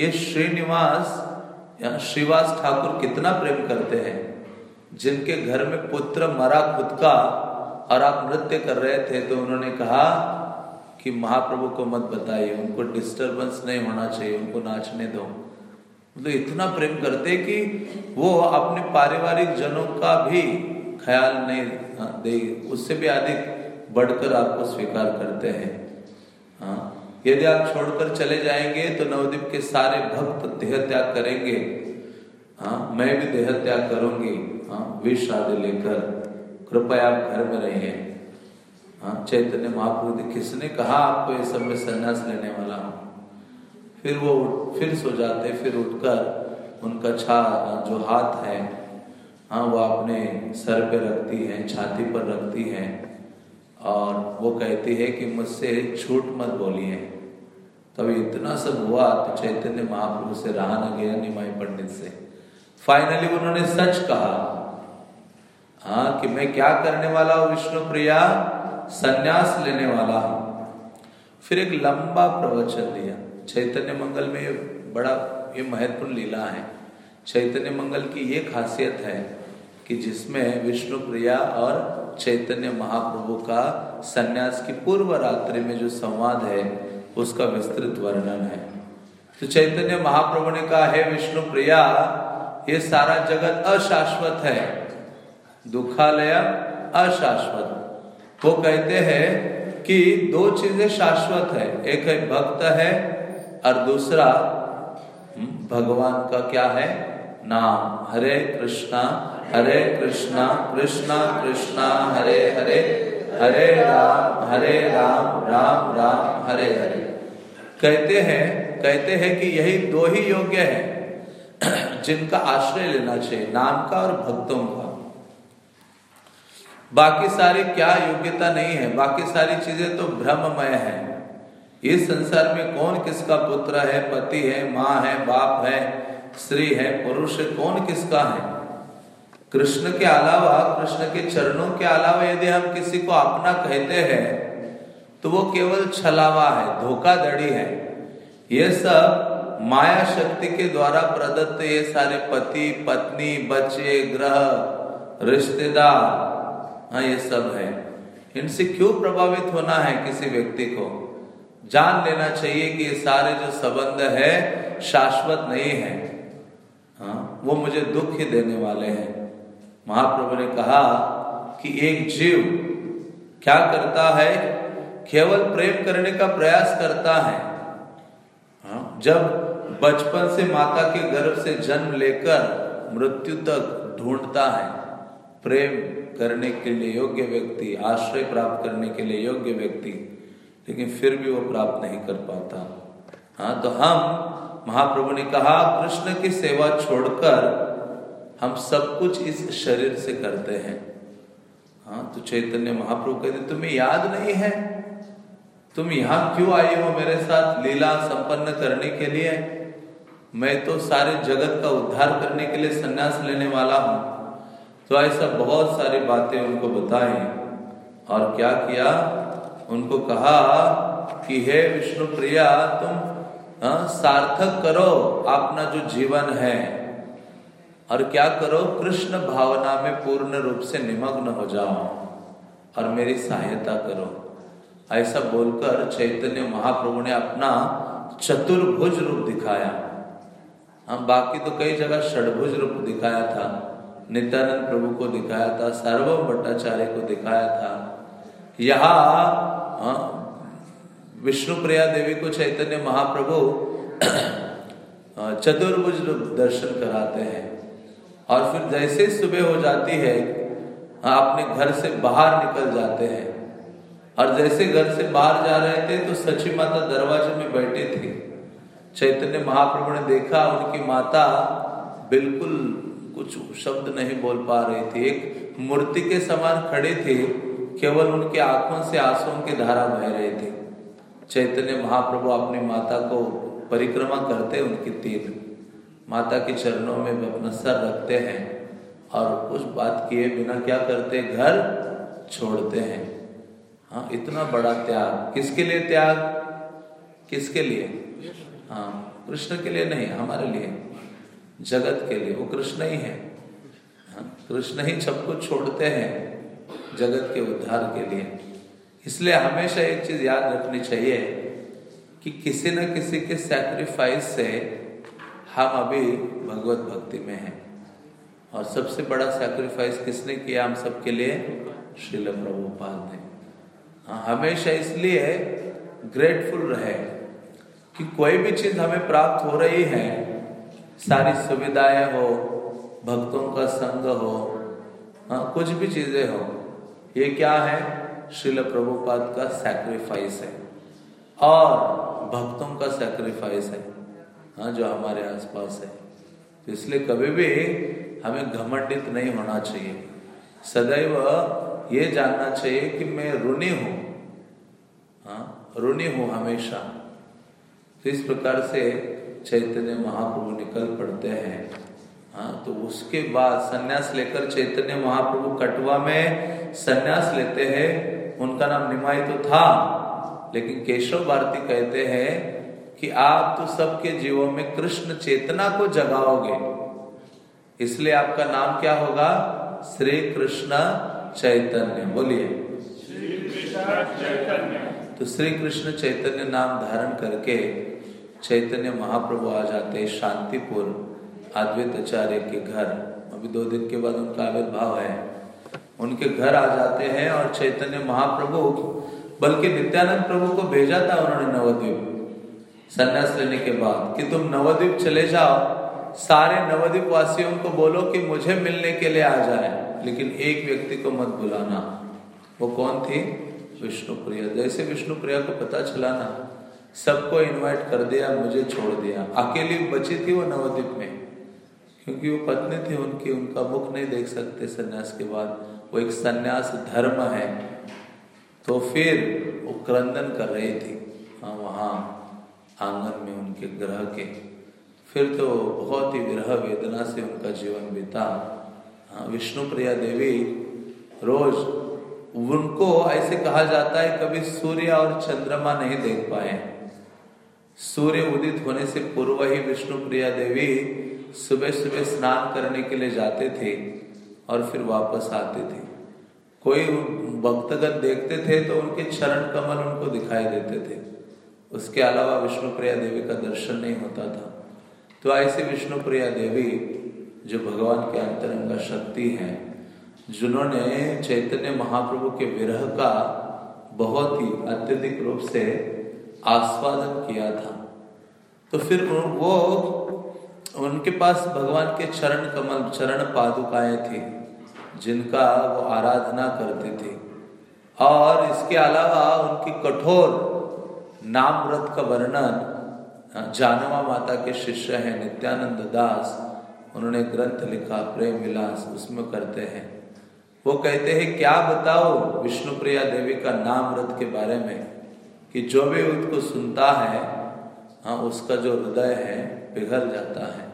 ये श्रीनिवास या श्रीवास ठाकुर कितना प्रेम करते हैं जिनके घर में पुत्र मरा खुद का और आप नृत्य कर रहे थे। तो उन्होंने कहा कि महाप्रभु को मत बताइए उनको डिस्टरबेंस नहीं होना चाहिए उनको नाचने दो। मतलब इतना प्रेम करते कि वो अपने पारिवारिक जनों का भी ख्याल नहीं हाँ, दे उससे भी अधिक बढ़कर आपको स्वीकार करते हैं। हाँ यदि आप छोड़कर चले जाएँगे तो नवदीप के सारे भक्त देह त्याग करेंगे। हाँ मैं भी देह त्याग करूँगी। हाँ विष आदि लेकर। कृपया आप घर में रहिए। हाँ चैतन्य महाप्रभु किसने कहा आपको ये सब में संन्यास लेने वाला हूँ? फिर वो फिर सो जाते, फिर उठकर उनका छा जो हाथ है हाँ वो अपने सर पे रखती है, छाती पर रखती है। और वो कहती है कि मुझसे छूट मत बोलिए। तब इतना सब हुआ तो चैतन्य महाप्रभु से रहा न गया निमाई पंडित से। फाइनली उन्होंने सच कहा हाँ कि मैं क्या करने वाला हूँ विष्णु प्रिया? संन्यास लेने वाला हूँ। फिर एक लंबा प्रवचन दिया। चैतन्य मंगल में बड़ा, ये महत्वपूर्ण लीला है। चैतन्य मंगल की ये खासियत है कि जिसमें विष्णु प्रिया और चैतन्य महाप्रभु का सन्यास की पूर्व रात्रि में जो संवाद है उसका विस्तृत वर्णन है। तो चैतन्य महाप्रभु ने कहा है विष्णु प्रिया ये सारा जगत अशाश्वत है। दुखालय अशाश्वत। वो कहते हैं कि दो चीज़ें शाश्वत है एक है भक्त है और दूसरा हम्म, भगवान का क्या है? नाम। हरे कृष्णा हरे कृष्णा कृष्णा कृष्णा, हरे हरे हरे राम हरे राम राम राम, हरे हरे। कहते हैं कहते हैं कि यही दो ही योग्य है, जिनका आश्रय लेना चाहिए नाम का और भक्तों का। बाकी सारी क्या योग्यता नहीं है, बाकी सारी चीज़ें तो भ्रममय है। इस संसार में कौन किसका पुत्र है, पति है, माँ है, बाप है, स्त्री है, पुरुष है, कौन किसका है? कृष्ण के अलावा, कृष्ण के चरणों के अलावा यदि हम किसी को अपना कहते हैं तो वो केवल छलावा है, धोखाधड़ी है। ये सब माया शक्ति के द्वारा प्रदत्त ये सारे पति, पत्नी, बच्चे, ग्रह, रिश्तेदार हाँ ये सब है। इनसे क्यों प्रभावित होना है किसी व्यक्ति को? जान लेना चाहिए कि ये सारे जो संबंध है, शाश्वत नहीं है। हाँ वो मुझे दुख ही देने वाले हैं। महाप्रभु ने कहा कि एक जीव क्या करता है? केवल प्रेम करने का प्रयास करता है। हाँ, जब बचपन से माता के गर्भ से जन्म लेकर मृत्यु तक ढूंढता है प्रेम करने के लिए योग्य व्यक्ति आश्रय प्राप्त करने के लिए योग्य व्यक्ति लेकिन फिर भी वो प्राप्त नहीं कर पाता। हाँ तो हम महाप्रभु ने कहा कृष्ण की सेवा छोड़कर हम सब कुछ इस शरीर से करते हैं। हाँ तो चैतन्य महाप्रभु कहते तुम्हें याद नहीं है? तुम यहाँ क्यों आए हो मेरे साथ लीला संपन्न करने के लिए? मैं तो सारे जगत का उद्धार करने के लिए संन्यास लेने वाला हूँ। तो ऐसा बहुत सारी बातें उनको बताई और क्या किया? उनको कहा कि हे विष्णु प्रिया तुम हाँ, सार्थक करो अपना जो जीवन है और क्या करो, कृष्ण भावना में पूर्ण रूप से निमग्न हो जाओ और मेरी सहायता करो। ऐसा बोलकर चैतन्य महाप्रभु ने अपना चतुर्भुज रूप दिखाया। हम बाकी तो कई जगह षडभुज रूप दिखाया था, नित्यानंद प्रभु को दिखाया था सर्वम भट्टाचार्य को दिखाया था। यहाँ विष्णु प्रिया देवी को चैतन्य महाप्रभु चतुर्भुज रूप दर्शन कराते हैं। और फिर जैसे सुबह हो जाती है अपने घर से बाहर निकल जाते हैं। और जैसे घर से बाहर जा रहे थे तो सची माता दरवाजे में बैठी थी। चैतन्य महाप्रभु ने देखा, उनकी माता बिल्कुल कुछ शब्द नहीं बोल पा रही थी। एक मूर्ति के समान खड़े थे, केवल उनके आँखों से आंसुओं की धारा बह रही थी। चैतन्य महाप्रभु अपनी माता को परिक्रमा करते, उनकी तीन माता के चरणों में अपना सर रखते हैं और कुछ बात किए बिना क्या करते घर छोड़ते हैं। हाँ इतना बड़ा त्याग। किसके लिए त्याग? किसके लिए? हाँ कृष्ण के लिए नहीं हमारे लिए। जगत के लिए। वो कृष्ण ही है। हाँ, कृष्ण ही सब कुछ छोड़ते हैं जगत के उद्धार के लिए। इसलिए हमेशा एक चीज़ याद रखनी चाहिए कि किसी न किसी के सैक्रिफाइस से हम अभी भगवत भक्ति में हैं। और सबसे बड़ा सैक्रिफाइस किसने किया हम सबके लिए? श्रील प्रभुपाद ने। हाँ, हमेशा इसलिए ग्रेटफुल रहे कि कोई भी चीज़ हमें प्राप्त हो रही है सारी सुविधाएँ हो भक्तों का संग हो हाँ कुछ भी चीज़ें हो ये क्या है? श्रील प्रभुपाद का सैक्रिफाइस है। और भक्तों का सैक्रिफाइस है। हाँ जो हमारे आसपास है। तो इसलिए कभी भी हमें घमंडित नहीं होना चाहिए। सदैव ये जानना चाहिए कि मैं ऋणी हूँ। हाँ ऋणी हूँ हमेशा। तो इस प्रकार से चैतन्य महाप्रभु निकल पड़ते हैं। हाँ तो उसके बाद सन्यास लेकर चैतन्य महाप्रभु कटवा में सन्यास लेते हैं। उनका नाम निमाई तो था, लेकिन केशव भारती कहते हैं कि आप तो सबके जीवों में कृष्ण चेतना को जगाओगे। इसलिए आपका नाम क्या होगा? श्री कृष्ण चैतन्य। बोलिए। तो श्री कृष्ण चैतन्य नाम धारण करके चैतन्य महाप्रभु आ जाते शांतिपुर अद्वैत आचार्य के घर। अभी दो दिन के बाद उनका आविर्भाव है। उनके घर आ जाते हैं और चैतन्य महाप्रभु बल्कि नित्यानंद प्रभु को भेजा था उन्होंने नवद्वीप। संन्यास लेने के बाद कि तुम नवद्वीप चले जाओ। सारे नवद्वीप वासियों को बोलो कि मुझे मिलने के लिए आ जाए। लेकिन एक व्यक्ति को मत बुलाना। वो कौन थी? विष्णु प्रिया जैसे विष्णु प्रिया को पता चला ना, सबको इनवाइट कर दिया, मुझे छोड़ दिया। अकेली बची थी वो नवद्वीप में। क्योंकि वो पत्नी थी उनकी, उनका मुख नहीं देख सकते सन्यास के बाद। वो एक सन्यास धर्म है। तो फिर वो क्रंदन कर रही थी। हाँ वहाँ आँगन में उनके ग्रह के। फिर तो बहुत ही विरह वेदना से उनका जीवन बीता। हाँ विष्णु प्रिया देवी रोज उनको ऐसे कहा जाता है, कभी सूर्य और चंद्रमा नहीं देख पाए। सूर्य उदित होने से पूर्व ही विष्णु प्रिया देवी सुबह सुबह स्नान करने के लिए जाते थे और फिर वापस आते थे। कोई भक्तगत देखते थे तो उनके चरण कमल उनको दिखाई देते थे। उसके अलावा विष्णु प्रिया देवी का दर्शन नहीं होता था। तो ऐसी विष्णु प्रिया देवी, जो भगवान के अंतरंग शक्ति है, जिन्होंने चैतन्य महाप्रभु के विरह का बहुत ही अत्यधिक रूप से आस्वादन किया था। तो फिर वो उनके पास भगवान के चरण कमल, चरण पादुकाएँ थी, जिनका वो आराधना करते थे। और इसके अलावा उनकी कठोर नाम व्रत का वर्णन जानवा माता के शिष्य हैं नित्यानंद दास। उन्होंने ग्रंथ लिखा, प्रेम विलास, उसमें करते हैं। वो कहते हैं, क्या बताओ विष्णु प्रिया देवी का नाम व्रत के बारे में? कि जो भी उसको सुनता है हाँ उसका जो हृदय है, पिघल जाता है।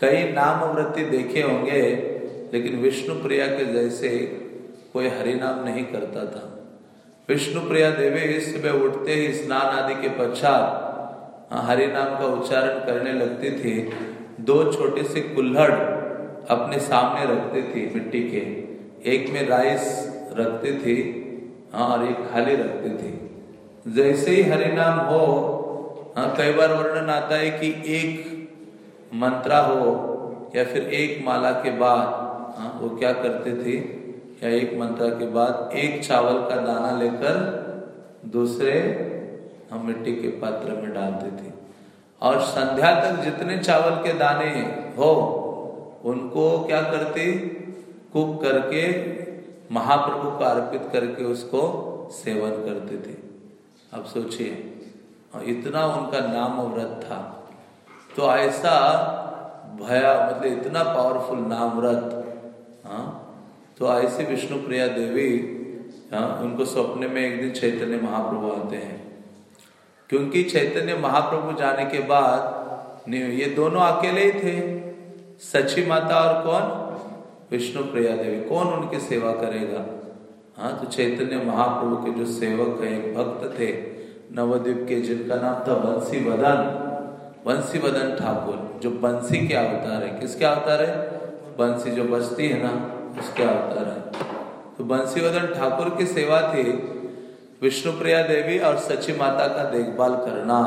कई नाम व्रति देखे होंगे, लेकिन विष्णु प्रिया के जैसे कोई हरिनाम नहीं करता था। विष्णु प्रिया देवी सुबह उठते ही स्नान आदि के पश्चात हाँ, हरि नाम का उच्चारण करने लगती थी। दो छोटे से कुल्हड़ अपने सामने रखते थे मिट्टी के। एक में राइस रखते थे हाँ और एक खाली रखते थे। जैसे ही हरि नाम हो हाँ कई बार वर्णन आता है कि एक मंत्रा हो या फिर एक माला के बाद वो क्या करते थे? या एक मंत्रा के बाद एक चावल का दाना लेकर दूसरे हम मिट्टी के पात्र में डालते थे और संध्या तक जितने चावल के दाने हो, उनको क्या करते? कुक करके, महाप्रभु को अर्पित करके उसको सेवन करते थे अब सोचिए इतना उनका नाम व्रत था। तो ऐसा भया मतलब इतना पावरफुल नाम व्रत हाँ तो ऐसे विष्णु प्रिया देवी हाँ उनको सपने में एक दिन चैतन्य महाप्रभु आते हैं। क्योंकि चैतन्य महाप्रभु जाने के बाद ये दोनों अकेले ही थे। सची माता और कौन? विष्णु प्रिया देवी। कौन उनकी सेवा करेगा? हाँ तो चैतन्य महाप्रभु के जो सेवक है, एक भक्त थे नवद्वीप के, जिनका नाम था बंसी वदन बंसी वदन ठाकुर, जो बंसी के अवतार है। किसके अवतार है? बंसी जो बचती है ना उसके अवतार है तो बंसी वदन ठाकुर की सेवा थी विष्णुप्रिया देवी और सची माता का देखभाल करना।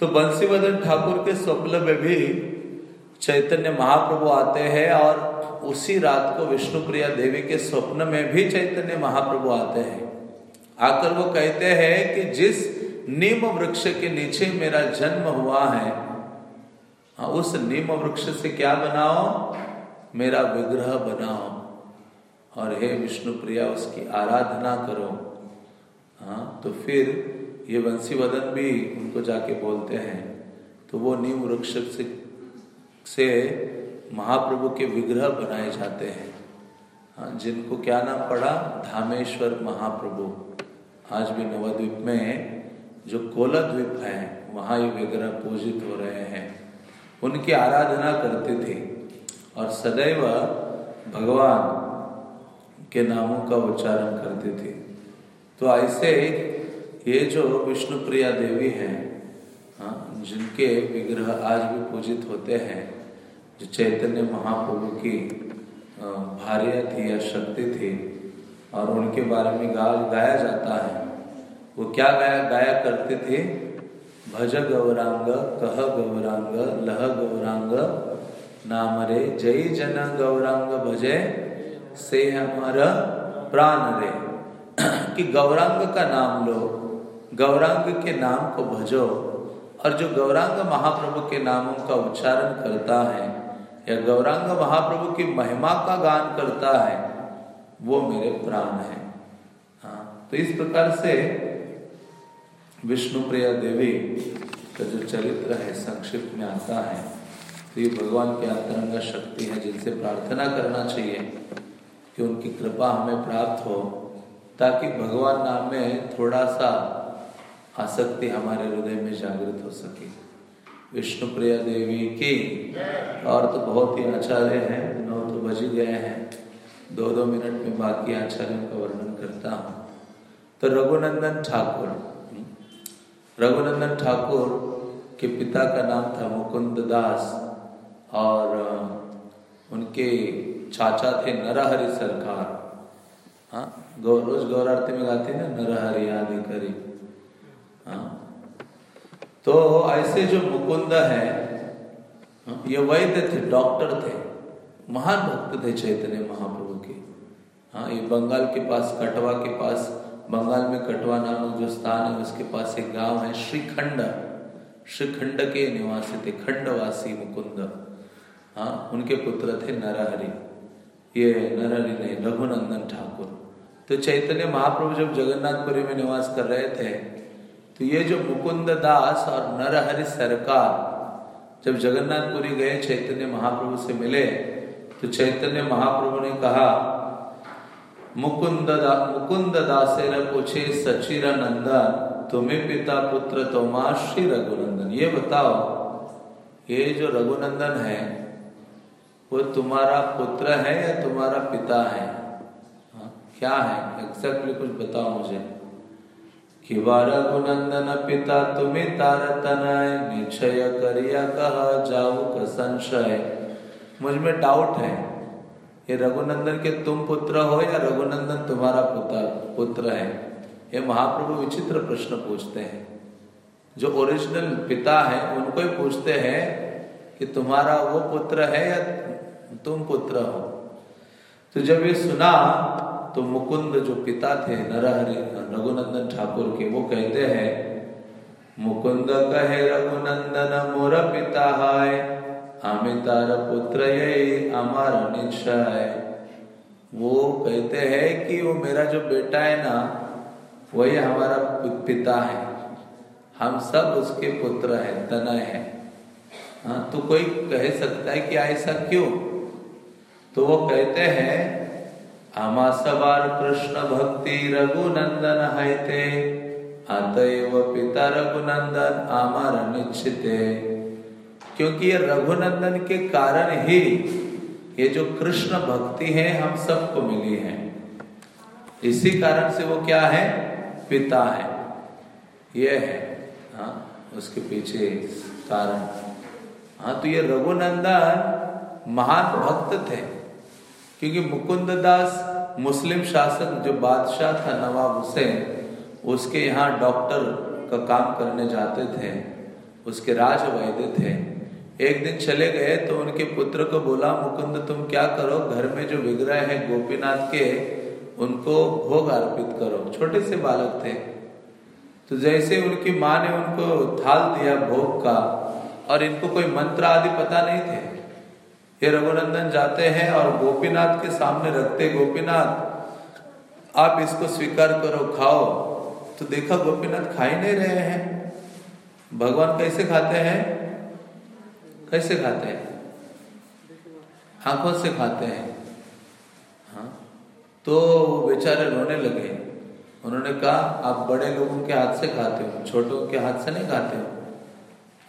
तो बंसीवर्धन ठाकुर के स्वप्न में भी चैतन्य महाप्रभु आते हैं और उसी रात को विष्णुप्रिया देवी के स्वप्न में भी चैतन्य महाप्रभु आते हैं। आकर वो कहते हैं कि जिस नीम वृक्ष के नीचे मेरा जन्म हुआ है हाँ, उस नीम वृक्ष से क्या बनाओ? मेरा विग्रह बनाओ और हे विष्णु प्रिया उसकी आराधना करो। हाँ तो फिर ये वंशीवदन भी उनको जाके बोलते हैं। तो वो नीम वृक्ष से, से महाप्रभु के विग्रह बनाए जाते हैं। हाँ जिनको क्या नाम पड़ा? धामेश्वर महाप्रभु। आज भी नवद्वीप में जो कोला द्वीप है वहाँ ये विग्रह पूजित हो रहे हैं। उनकी आराधना करते थे। और सदैव भगवान के नामों का उच्चारण करते थे। तो ऐसे ये जो विष्णु प्रिया देवी हैं हाँ जिनके विग्रह आज भी पूजित होते हैं, जो चैतन्य महाप्रभु की भार्य थी या शक्ति थी, और उनके बारे में गा गाया जाता है, वो क्या गाया गाया करते थे? भज गौरांग, कह गौरांग, लह गौरांग नाम रे जय जन गौरांग भजे से हमारा प्राण रे। कि गौरांग का नाम लो, गौरांग के नाम को भजो, और जो गौरांग महाप्रभु के नामों का उच्चारण करता है, या गौरांग महाप्रभु की महिमा का गान करता है, वो मेरे प्राण है। हाँ तो इस प्रकार से विष्णु प्रिया देवी का जो चरित्र है, संक्षिप्त में आता है। तो ये भगवान की अंतरंगा शक्ति है जिनसे प्रार्थना करना चाहिए कि उनकी कृपा हमें प्राप्त हो, ताकि भगवान नाम में थोड़ा सा आसक्ति हमारे हृदय में जागृत हो सके। विष्णु प्रिया देवी की और तो बहुत ही आचार्य हैं, नौ तो बज गए हैं। दो दो मिनट में बाकी आचार्यों का वर्णन करता हूँ। तो रघुनंदन ठाकुर रघुनंदन ठाकुर के पिता का नाम था मुकुंद दास। और उनके चाचा थे नरहरि सरकार। हाँ गौ रोज गौरारती में गाते ना नरहरि आदि करी। हाँ तो ऐसे जो मुकुंद है हाँ, ये वैद्य थे डॉक्टर थे महान भक्त थे चैतन्य महाप्रभु के। हाँ ये बंगाल के पास कटवा के पास बंगाल में कटवा नामक जो स्थान है उसके पास एक गाँव है श्रीखंड। श्रीखंड के निवासी थे खंडवासी मुकुंद। हाँ उनके पुत्र थे नरहरि। ये नरहरि नहीं रघुनंदन ठाकुर। तो चैतन्य महाप्रभु जब जगन्नाथपुरी में निवास कर रहे थे तो ये जो मुकुंद दास और नरहरि सरकार जब जगन्नाथपुरी गए चैतन्य महाप्रभु से मिले तो चैतन्य महाप्रभु ने कहा मुकुंद दा, मुकुंद दासेर पूछे सचिर नंदन तुम्हें पिता पुत्र तोमा श्री रघुनंदन। ये बताओ ये जो रघुनंदन है वो तुम्हारा पुत्र है या तुम्हारा पिता है? हाँ, क्या है? एक्सैक्टली कुछ बताओ मुझे। कि रघुनंदन पिता तुम्हें तारतनय निश्चय करिया कहा का संशय। मुझमें डाउट है। ये रघुनंदन के तुम पुत्र हो या रघुनंदन तुम्हारा पुत्र पुत्र है? ये महाप्रभु विचित्र प्रश्न पूछते हैं। जो ओरिजिनल पिता है उनको ही पूछते हैं कि तुम्हारा वो पुत्र है या तुम पुत्र हो। तो जब ये सुना तो मुकुंद जो पिता थे, नरहरि, रघुनंदन ठाकुर के, वो कहते हैं, मुकुंद कहे, रघुनंदन, मोर पिता है আমি तार पुत्र हमारा निश्चय वो कहते हैं कि वो मेरा जो बेटा है ना, वही हमारा पिता है। हम सब उसके पुत्र हैं तनय है। हाँ तो कोई कह सकता है कि ऐसा क्यों? तो वो कहते हैं आमा सवार कृष्ण भक्ति रघुनंदन है थे अतएव पिता रघुनंदन आमार निश्चित। क्योंकि ये रघुनंदन के कारण ही ये जो कृष्ण भक्ति है, हम सबको मिली है। इसी कारण से वो क्या है? पिता है। ये है हाँ उसके पीछे कारण। हाँ तो ये रघुनंदन महान भक्त थे। क्योंकि मुकुंद दास मुस्लिम शासक, जो बादशाह था नवाब हुसैन, उसके यहाँ डॉक्टर का काम करने जाते थे, उसके राज वैद्य थे। एक दिन चले गए तो उनके पुत्र को बोला, मुकुंद, तुम क्या करो? घर में जो विग्रह है गोपीनाथ के, उनको भोग अर्पित करो। छोटे से बालक थे। तो जैसे उनकी माँ ने उनको थाल दिया भोग का, और इनको कोई मंत्र आदि पता नहीं थे ये रघुनंदन जाते हैं और गोपीनाथ के सामने रखते गोपीनाथ, आप इसको स्वीकार करो, खाओ। तो देखा गोपीनाथ खा ही नहीं रहे हैं। भगवान कैसे खाते हैं? कैसे खाते हैं? आँखों से खाते हैं। हाँ? तो बेचारे रोने लगे। उन्होंने कहा, आप बड़े लोगों के हाथ से खाते हो, छोटों के हाथ से नहीं खाते हो?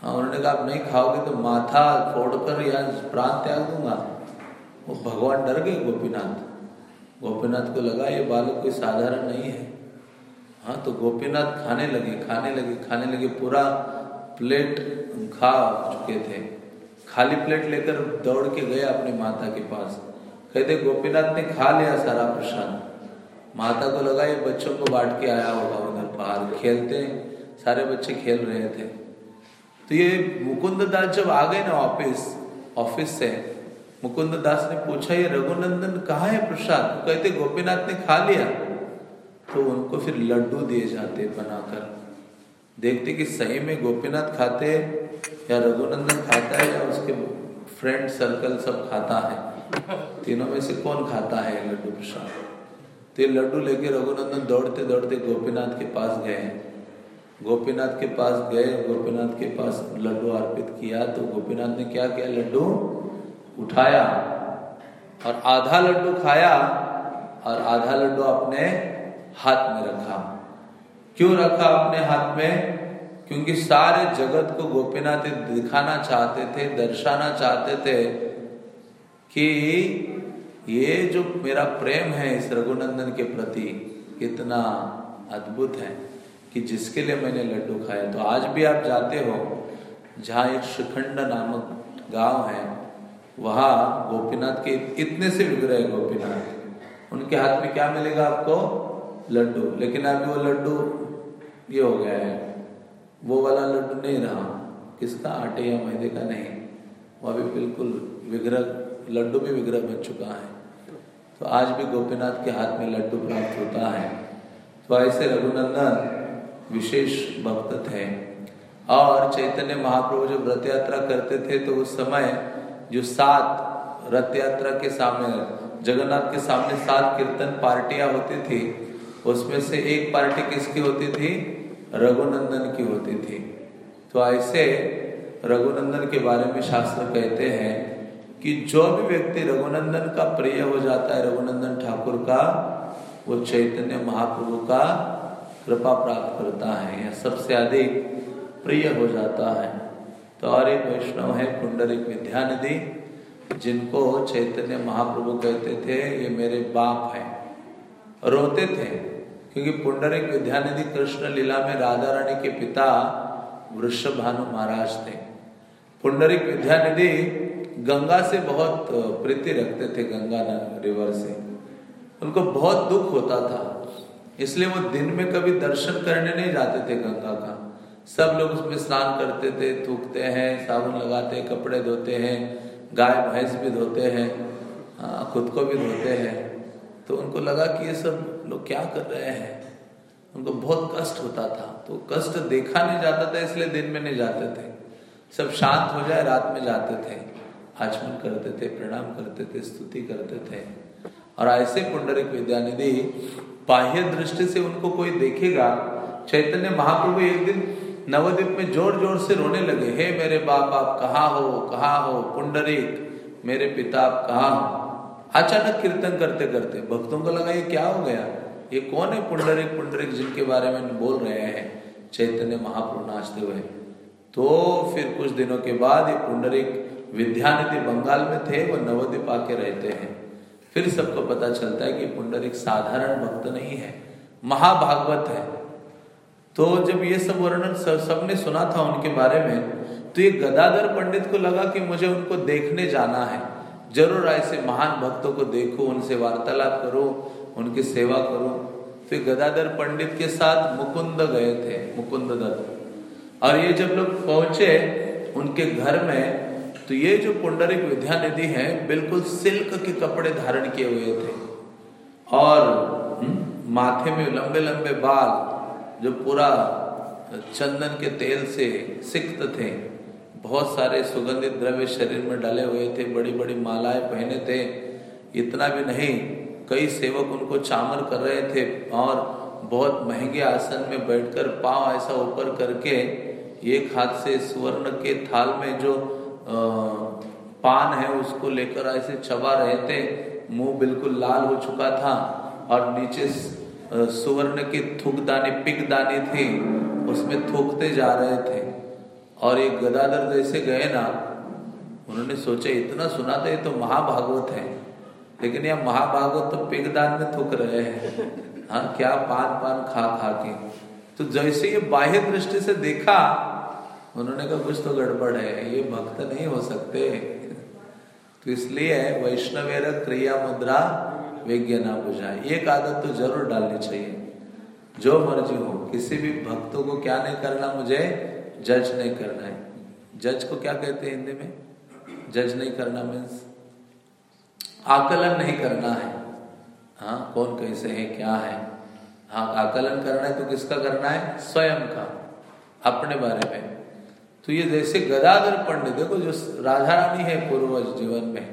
उन्होंने कहा, आप नहीं खाओगे तो माथा फोड़कर या प्राण त्याग दूँगा। वो भगवान डर गए गोपीनाथ। गोपीनाथ को लगा, ये बालक कोई साधारण नहीं है। हाँ तो गोपीनाथ खाने लगे खाने लगे खाने लगे, पूरा प्लेट खा चुके थे। खाली प्लेट लेकर दौड़ के गया अपनी माता के पास। कहते गोपीनाथ ने खा लिया सारा प्रसाद। माता को लगा, ये बच्चों को बांट के आया होगा उधर बाहर खेलते सारे बच्चे खेल रहे थे। तो ये मुकुंद दास जब आ गए ना ऑफ़िस ऑफ़िस से मुकुंद दास ने पूछा, ये रघुनंदन कहाँ है प्रसाद? कहते, गोपीनाथ ने खा लिया। तो उनको फिर लड्डू दिए जाते बनाकर। देखते कि सही में गोपीनाथ खाते या रघुनंदन खाता है या उसके फ्रेंड सर्कल सब खाता है। तीनों में से कौन खाता है लड्डू प्रसाद? तो ये लड्डू लेके रघुनंदन दौड़ते दौड़ते गोपीनाथ के पास गए। गोपीनाथ के पास गए, गोपीनाथ के पास लड्डू अर्पित किया तो गोपीनाथ ने क्या किया? लड्डू उठाया और आधा लड्डू खाया और आधा लड्डू अपने हाथ में रखा। क्यों रखा अपने हाथ में? क्योंकि सारे जगत को गोपीनाथ दिखाना चाहते थे, दर्शाना चाहते थे कि ये जो मेरा प्रेम है इस रघुनंदन के प्रति कितना अद्भुत है। कि जिसके लिए मैंने लड्डू खाया तो आज भी आप जाते हो, जहाँ एक शिखंड नामक गाँव है, वहाँ गोपीनाथ के इतने से विग्रह गोपीनाथ। उनके हाथ में क्या मिलेगा आपको? लड्डू। लेकिन अभी वो लड्डू ये हो गया है, वो वाला लड्डू नहीं रहा। किसका? आटे या मैदे का नहीं। वो अभी बिल्कुल विग्रह, लड्डू भी विग्रह बन चुका है। तो आज भी गोपीनाथ के हाथ में लड्डू प्राप्त होता है। तो ऐसे रघुनंदन विशेष भक्त थे और चैतन्य महाप्रभु जब रथ यात्रा करते थे तो उस समय जो सात रथ यात्रा के सामने, जगन्नाथ के सामने सात कीर्तन पार्टियाँ होती थी, उसमें से एक पार्टी किसकी होती थी? रघुनंदन की होती थी। तो ऐसे रघुनंदन के बारे में शास्त्र कहते हैं कि जो भी व्यक्ति रघुनंदन का प्रिय हो जाता है, रघुनंदन ठाकुर का, वो चैतन्य महाप्रभु का कृपा प्राप्त करता है, या सबसे अधिक प्रिय हो जाता है। तो और एक वैष्णव है, पुंडरिक विद्यानिधि, जिनको चैतन्य महाप्रभु कहते थे, ये मेरे बाप है। रोते थे, क्योंकि पुंडरिक विद्यानिधि कृष्ण लीला में राधा रानी के पिता वृषभ भानु महाराज थे। पुंडरिक विद्यानिधि गंगा से बहुत प्रीति रखते थे, गंगा रिवर से। उनको बहुत दुख होता था। इसलिए वो दिन में कभी दर्शन करने नहीं जाते थे गंगा का। सब लोग उसमें स्नान करते थे, थूकते हैं, साबुन लगाते हैं, कपड़े धोते हैं, गाय भैंस भी धोते हैं खुद को भी धोते हैं। तो उनको लगा कि ये सब लोग क्या कर रहे हैं? उनको बहुत कष्ट होता था। तो कष्ट देखा नहीं जाता था, इसलिए दिन में नहीं जाते थे। सब शांत हो जाए, रात में जाते थे। आचमन करते थे, प्रणाम करते थे, स्तुति करते थे। और ऐसे पुंडरिक विद्यानिधि बाह्य दृष्टि से उनको कोई देखेगा? चैतन्य महाप्रभु एक दिन नवद्वीप में ज़ोर ज़ोर से रोने लगे, हे मेरे बाप, आप कहा हो? कहा हो? पुंडरिक, मेरे पिता आप कहा हो? अचानक कीर्तन करते करते भक्तों को लगा ये क्या हो गया? ये कौन है पुंडरिक? पुंडरिक जिनके बारे में बोल रहे हैं? चैतन्य महाप्रभु नाचते हुए तो फिर कुछ दिनों के बाद ये पुंडरिक विद्यानिधि बंगाल में थे, वो नवद्वीप आके रहते हैं। फिर सबको पता चलता है कि पुंडरिक साधारण भक्त नहीं है, महाभागवत है। तो जब ये सब वर्णन सब, सबने सुना था उनके बारे में तो ये गदाधर पंडित को लगा कि मुझे उनको देखने जाना है। ज़रूर ऐसे महान भक्तों को देखो, उनसे वार्तालाप करो, उनकी सेवा करो। फिर गदाधर पंडित के साथ मुकुंद गए थे, मुकुंद दत्त। और ये जब लोग पहुँचे, उनके घर में तो ये जो पुंडरिक विद्यानिधि है बिल्कुल सिल्क के कपड़े धारण किए हुए थे। और हम्म, माथे में लंबे लंबे बाल जो पूरा चंदन के तेल से सिक्त थे बहुत सारे सुगंधित द्रव्य शरीर में डाले हुए थे बड़ी बड़ी मालाएँ पहने थे। इतना भी नहीं कई सेवक उनको चामर कर रहे थे और बहुत महँगे आसन में बैठकर पाँव ऐसा ऊपर करके एक हाथ से सुवर्ण के थाल में जो पान है उसको लेकर ऐसे चबा रहे थे, मुँह बिल्कुल लाल हो चुका था और नीचे सुवर्ण की थूक दानी पिक दानी थी, उसमें थूकते जा रहे थे। और एक गदाधर जैसे गए ना, उन्होंने सोचा, इतना सुना था ये तो महाभागवत है, लेकिन यह महाभागवत तो पिगदान में थूक रहे हैं। हाँ क्या पान पान खा खा के। तो जैसे ये बाह्य दृष्टि से देखा उन्होंने कहा, कुछ तो गड़बड़ है, ये भक्त नहीं हो सकते। तो इसलिए वैष्णवेर क्रिया मुद्रा विज्ञ ना बुझाए। एक आदत तो ज़रूर डालनी चाहिए। जो मर्ज़ी हो, किसी भी भक्तों को क्या नहीं करना, मुझे जज नहीं करना है। जज को क्या कहते हैं हिंदी में? जज नहीं करना मीन्स आकलन नहीं करना है। हाँ कौन कैसे है, क्या है? हाँ आकलन करना है तो किसका करना है? स्वयं का, अपने बारे में। तो ये जैसे गदाधर पंडित, देखो जो राधा रानी है पूर्वज जीवन में,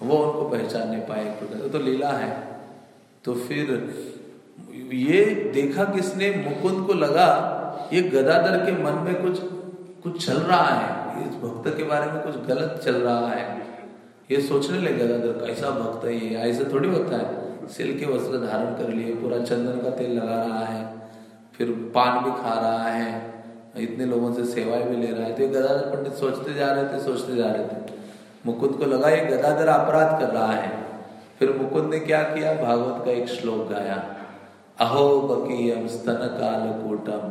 वो उनको पहचान नहीं पाए तो लीला है। तो फिर ये देखा किसने, मुकुंद को लगा, ये गदाधर के मन में कुछ कुछ चल रहा है। इस भक्त के बारे में कुछ गलत चल रहा है। ये सोचने लगे गदाधर कैसा भक्त है ये, ऐसे थोड़ी होता है। सिल के वस्त्र धारण कर लिए, पूरा चंदन का तेल लगा रहा है, फिर पान भी खा रहा है इतने लोगों से सेवाएँ भी ले रहा है। तो ये गदाधर पंडित सोचते जा रहे थे सोचते जा रहे थे। मुकुंद को लगा ये गदाधर अपराध कर रहा है। फिर मुकुंद ने क्या किया? भागवत का एक श्लोक गाया। अहो बकीयम स्तन काल कोटम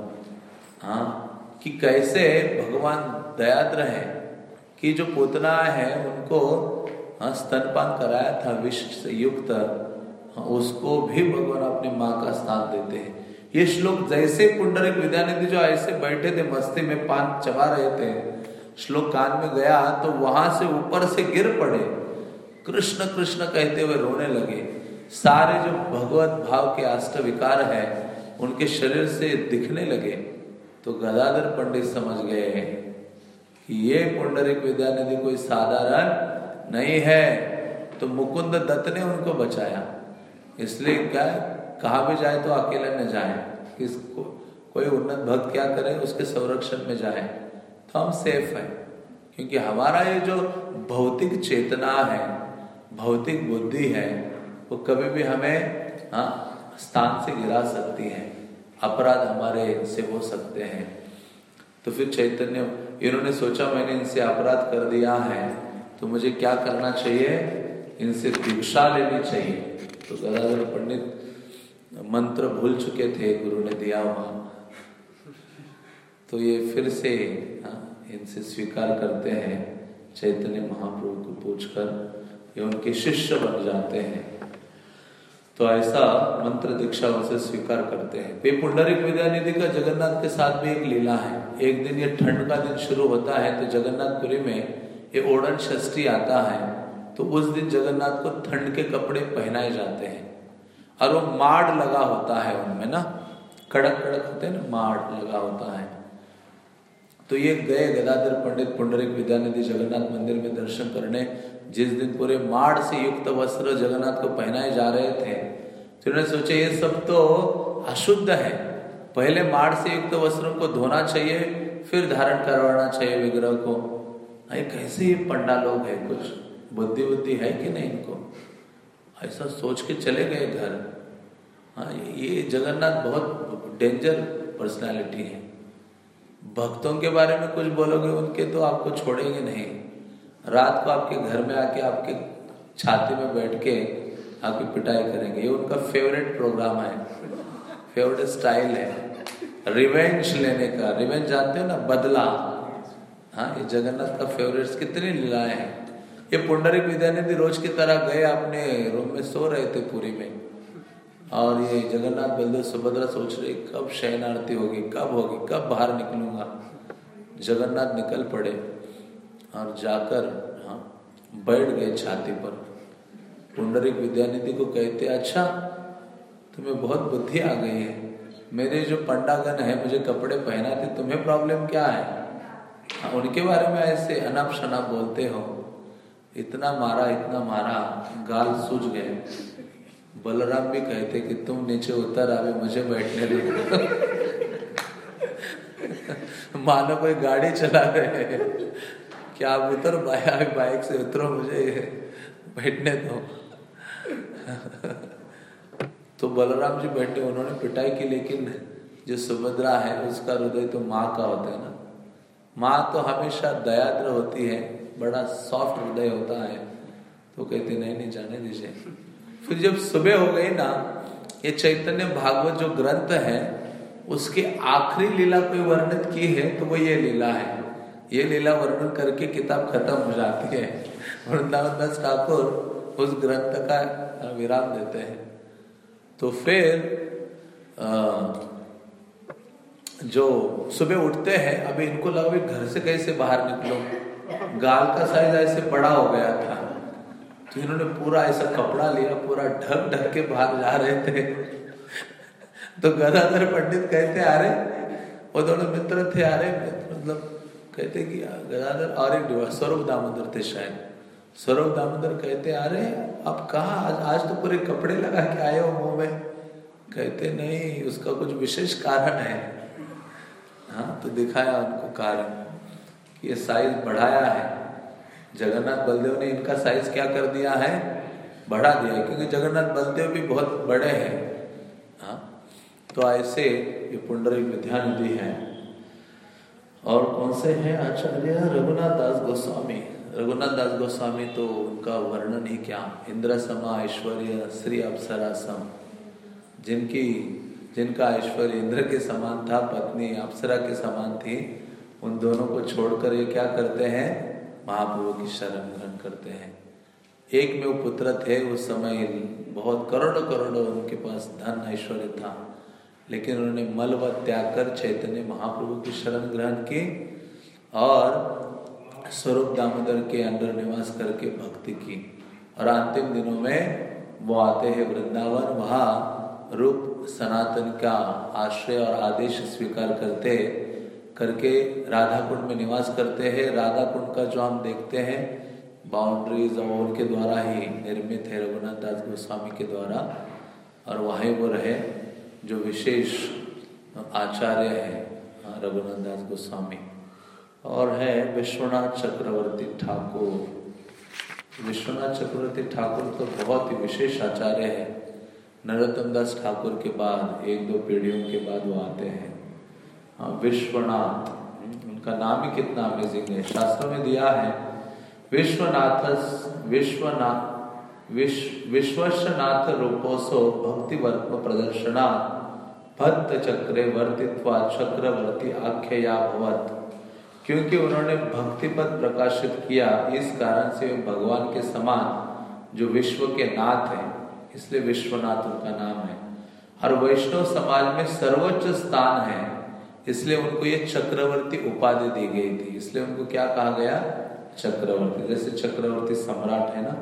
हाँ कि कैसे भगवान दयाद्र है कि जो पोतना है उनको हाँ स्तनपान कराया था विष से युक्त। हाँ, उसको भी भगवान अपनी माँ का स्थान देते हैं। ये श्लोक जैसे पुंडरिक विद्यानिधि जो ऐसे बैठे थे, मस्ती में पान चबा रहे थे, श्लोक कान में गया तो वहाँ से ऊपर से गिर पड़े। कृष्ण कृष्ण कहते हुए रोने लगे। सारे जो भगवत भाव के अष्ट विकार है, उनके शरीर से दिखने लगे। तो गदाधर पंडित समझ गए कि ये पुंडरिक विद्यानिधि कोई साधारण नहीं है। तो मुकुंद दत्त ने उनको बचाया। इसलिए क्या कहा भी जाए तो अकेले न जाए। किसको कोई उन्नत भक्त क्या करे, उसके संरक्षण में जाए। तो हम सेफ़ है। क्योंकि हमारा ये जो भौतिक चेतना है, भौतिक बुद्धि है, वो कभी भी हमें हाँ स्थान से गिरा सकती है। अपराध हमारे से हो सकते हैं। तो फिर चैतन्य, इन्होंने सोचा, मैंने इनसे अपराध कर दिया है तो मुझे क्या करना चाहिए? इनसे दीक्षा लेनी चाहिए। तो गदाधर पंडित मंत्र भूल चुके थे गुरु ने दिया हुआ तो ये फिर से हाँ, इनसे स्वीकार करते हैं चैतन्य महाप्रभु को पूछकर ये उनके शिष्य बन जाते हैं। तो ऐसा मंत्र दीक्षा उसे स्वीकार करते हैं। वे पुंडरिक विद्यानिधि का जगन्नाथ के साथ भी एक लीला है। एक दिन ये ठंड का दिन शुरू होता है तो जगन्नाथपुरी में ये ओडन षष्ठी आता है तो उस दिन जगन्नाथ को ठंड के कपड़े पहनाए जाते हैं। और वो माड़ लगा होता है उनमें ना, कड़क कड़क होते हैं ना, माड़ लगा होता है। तो ये गए गदाधर पंडित पुंडरिक विद्यानिधि जगन्नाथ मंदिर में दर्शन करने। जिस दिन पूरे माड़ से युक्त वस्त्र जगन्नाथ को पहनाए जा रहे थे तो उन्होंने सोचे, ये सब तो अशुद्ध है। पहले माड़ से युक्त वस्त्रों को धोना चाहिए, फिर धारण करवाना चाहिए विग्रह को। अरे, कैसे ये पंडा लोग है? कुछ बुद्धि बुद्धि है कि नहीं इनको? ऐसा सोच के चले गए घर। हाँ ये जगन्नाथ बहुत डेंजर पर्सनालिटी है। भक्तों के बारे में कुछ बोलोगे, उनके तो आपको छोड़ेंगे नहीं। रात को आपके घर में आके आपके छाती में बैठ के आपकी पिटाई करेंगे। ये उनका फेवरेट प्रोग्राम है। फेवरेट स्टाइल है। रिवेंज लेने का। रिवेंज जानते हो ना? बदला। हाँ ये जगन्नाथ का फेवरेट कितनी लीलाएँ हैं। ये पुंडरिक विद्यानिधि रोज की तरह गए अपने रूम में सो रहे थे पूरी में। और ये जगन्नाथ बलदेव सुभद्रा सोच रहे कब शयन आरती होगी कब होगी कब बाहर निकलूँगा? जगन्नाथ निकल पड़े और जाकर हाँ बैठ गए छाती पर। पुंडरिक विद्यानिधि को कहते अच्छा तुम्हें बहुत बुद्धि आ गई है। मेरे जो पंडागन है मुझे कपड़े पहनाते तुम्हें प्रॉब्लम क्या है? हाँ, उनके बारे में ऐसे अनाप शनाप बोलते हो। इतना मारा इतना मारा, गाल सूझ गए। बलराम भी कहते कि तुम नीचे उतर आवे मुझे बैठने दो। मानो कोई गाड़ी चला रहे क्या आप उतर, बाइक से उतरो मुझे बैठने दो। तो बलराम जी बैठे, उन्होंने पिटाई की, लेकिन जो सुभद्रा है, उसका हृदय तो माँ का होता है ना। माँ तो हमेशा दयाद्र होती है। बड़ा सॉफ्ट हृदय होता है तो कहते, नहीं नहीं, जाने दीजिए। फिर जब सुबह हो गई ना, ये चैतन्य भागवत जो ग्रंथ है, उसके आखिरी लीला कोई वर्णित की है तो वो ये लीला है। ये लीला वर्णन करके किताब खत्म हो जाती है। वृंदावन दास ठाकुर उस ग्रंथ का विराम देते हैं। तो फिर जो सुबह उठते हैं, अभी इनको लगा घर से कैसे बाहर निकलो? गाल का साइज़ ऐसे बड़ा हो गया था। तो इन्होंने पूरा ऐसा कपड़ा लिया, पूरा ढक ढक के बाहर जा रहे थे। तो गदाधर पंडित कहते आ रहे वो दोनों मित्र थे आ रहे मतलब कहते कि, गदाधर, और एक स्वरूप दामोदर थे शायद। स्वरूप दामोदर कहते आ रहे आप कहा, आज आज तो पूरे कपड़े लगा के आए हो मुँह में? कहते, नहीं, उसका कुछ विशेष कारण है। हाँ तो दिखाया उनको कारण। ये साइज़ बढ़ाया है। जगन्नाथ बलदेव ने इनका साइज़ क्या कर दिया है? बढ़ा दिया क्योंकि जगन्नाथ बलदेव भी बहुत बड़े हैं। हाँ? तो ऐसे ये पुंडरी विद्यानिधि है। और कौन से हैं? आचार्य रघुनाथ दास गोस्वामी। रघुनाथ दास गोस्वामी तो उनका वर्णन ही क्या? इंद्र समा ऐश्वर्य श्री अप्सरा सम। जिनकी, जिनका ऐश्वर्य इंद्र के समान था, पत्नी अप्सरा के समान थी उन दोनों को छोड़कर ये क्या करते हैं? महाप्रभु की शरण ग्रहण करते हैं। एक में वो पुत्र थे, उस समय बहुत करोड़ों करोड़ों उनके पास धन ऐश्वर्य था। लेकिन उन्होंने मल व त्याग कर चैतन्य महाप्रभु की शरण ग्रहण की और स्वरूप दामोदर के अंदर निवास करके भक्ति की। और अंतिम दिनों में वो आते हैं वृंदावन। वहाँ रूप सनातन का आश्रय और आदेश स्वीकार करते करके राधा कुंड में निवास करते हैं। राधा कुंड का जो हम देखते हैं बाउंड्रीज और उनके द्वारा ही निर्मित है रघुनाथ दास गोस्वामी के द्वारा, और वहीं वो रहे जो विशेष आचार्य है, रघुनाथ दास गोस्वामी। और है विश्वनाथ चक्रवर्ती ठाकुर। विश्वनाथ चक्रवर्ती ठाकुर तो बहुत ही विशेष आचार्य है। नरोत्तम दास ठाकुर के बाद, एक दो पीढ़ियों के बाद वो आते हाँ। विश्वनाथ। उनका नाम ही कितना अमेजिंग है। शास्त्रों में दिया है विश्वनाथ विश्वनाथ विश्व विश्वनाथ रूपोसो भक्ति वर्ग प्रदर्शना, भक्त चक्रे वर्तित्वा चक्रवर्ती आख्या भवत। क्योंकि उन्होंने भक्ति पद प्रकाशित किया, इस कारण से भगवान के समान, जो विश्व के नाथ हैं, इसलिए विश्वनाथ उनका नाम है। और वैष्णव समाज में सर्वोच्च स्थान है। इसलिए उनको ये चक्रवर्ती उपाधि दी गई थी। इसलिए उनको क्या कहा गया? चक्रवर्ती। जैसे चक्रवर्ती सम्राट है ना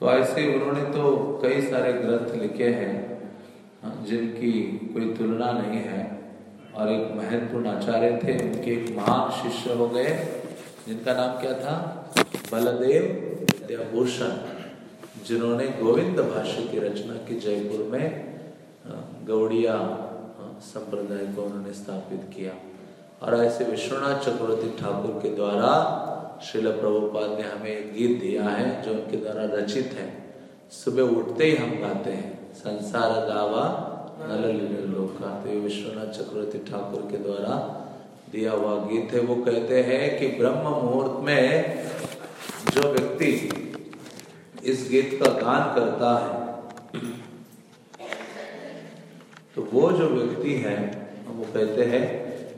तो ऐसे उन्होंने तो कई सारे ग्रंथ लिखे हैं हाँ, जिनकी कोई तुलना नहीं है। और एक महत्वपूर्ण आचार्य थे उनके एक महान शिष्य हो गए जिनका नाम क्या था? बलदेव विद्याभूषण जिन्होंने गोविंद भाष्य की रचना की जयपुर में गौड़िया संप्रदाय को उन्होंने स्थापित किया। और ऐसे विश्वनाथ चक्रवर्ती ठाकुर के द्वारा शिल प्रभुपाद ने हमें एक गीत दिया है, जो उनके द्वारा रचित है। सुबह उठते ही हम गाते हैं, संसार गावा नल तो विश्वनाथ चक्रवर्ती ठाकुर के द्वारा दिया हुआ गीत है। वो कहते हैं कि ब्रह्म मुहूर्त में जो व्यक्ति इस गीत का गान करता है तो वो जो व्यक्ति है वो कहते हैं,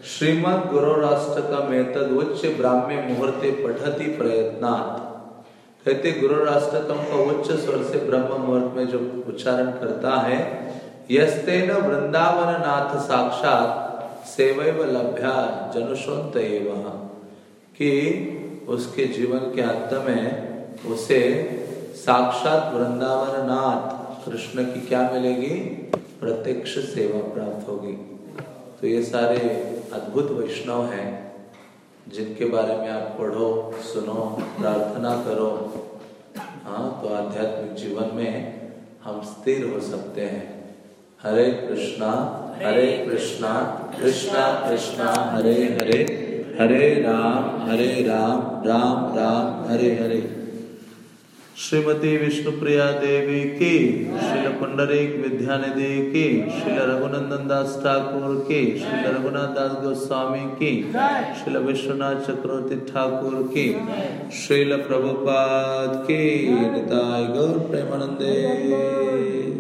श्रीमद गुरु राष्ट्र का मेतद उच्च ब्राह्म्य मुहूर्ते पठती प्रयत्न कहते, गुरु राष्ट्रकम का उच्च स्वर से ब्रह्म मुहूर्त में जो उच्चारण करता है यस्ते न वृंदावन नाथ साक्षात सेवैव लभ्या जनुषोत कि उसके जीवन के अंत में उसे साक्षात वृंदावन नाथ कृष्ण की क्या मिलेगी? प्रत्यक्ष सेवा प्राप्त होगी। तो ये सारे अद्भुत वैष्णव हैं, जिनके बारे में आप पढ़ो, सुनो, प्रार्थना करो। हाँ तो आध्यात्मिक जीवन में हम स्थिर हो सकते हैं। हरे कृष्णा हरे कृष्णा कृष्णा कृष्णा, हरे हरे हरे राम हरे राम राम राम, हरे हरे। श्रीमती विष्णुप्रिया देवी की श्रील पुंडरीक विद्यानिधि की श्रील रघुनंदन दास ठाकुर की श्रील रघुनाथ दास गोस्वामी की श्रील विश्वनाथ चक्रवर्ती ठाकुर की, श्रील प्रभुपाद की। गौर प्रेमानंदे।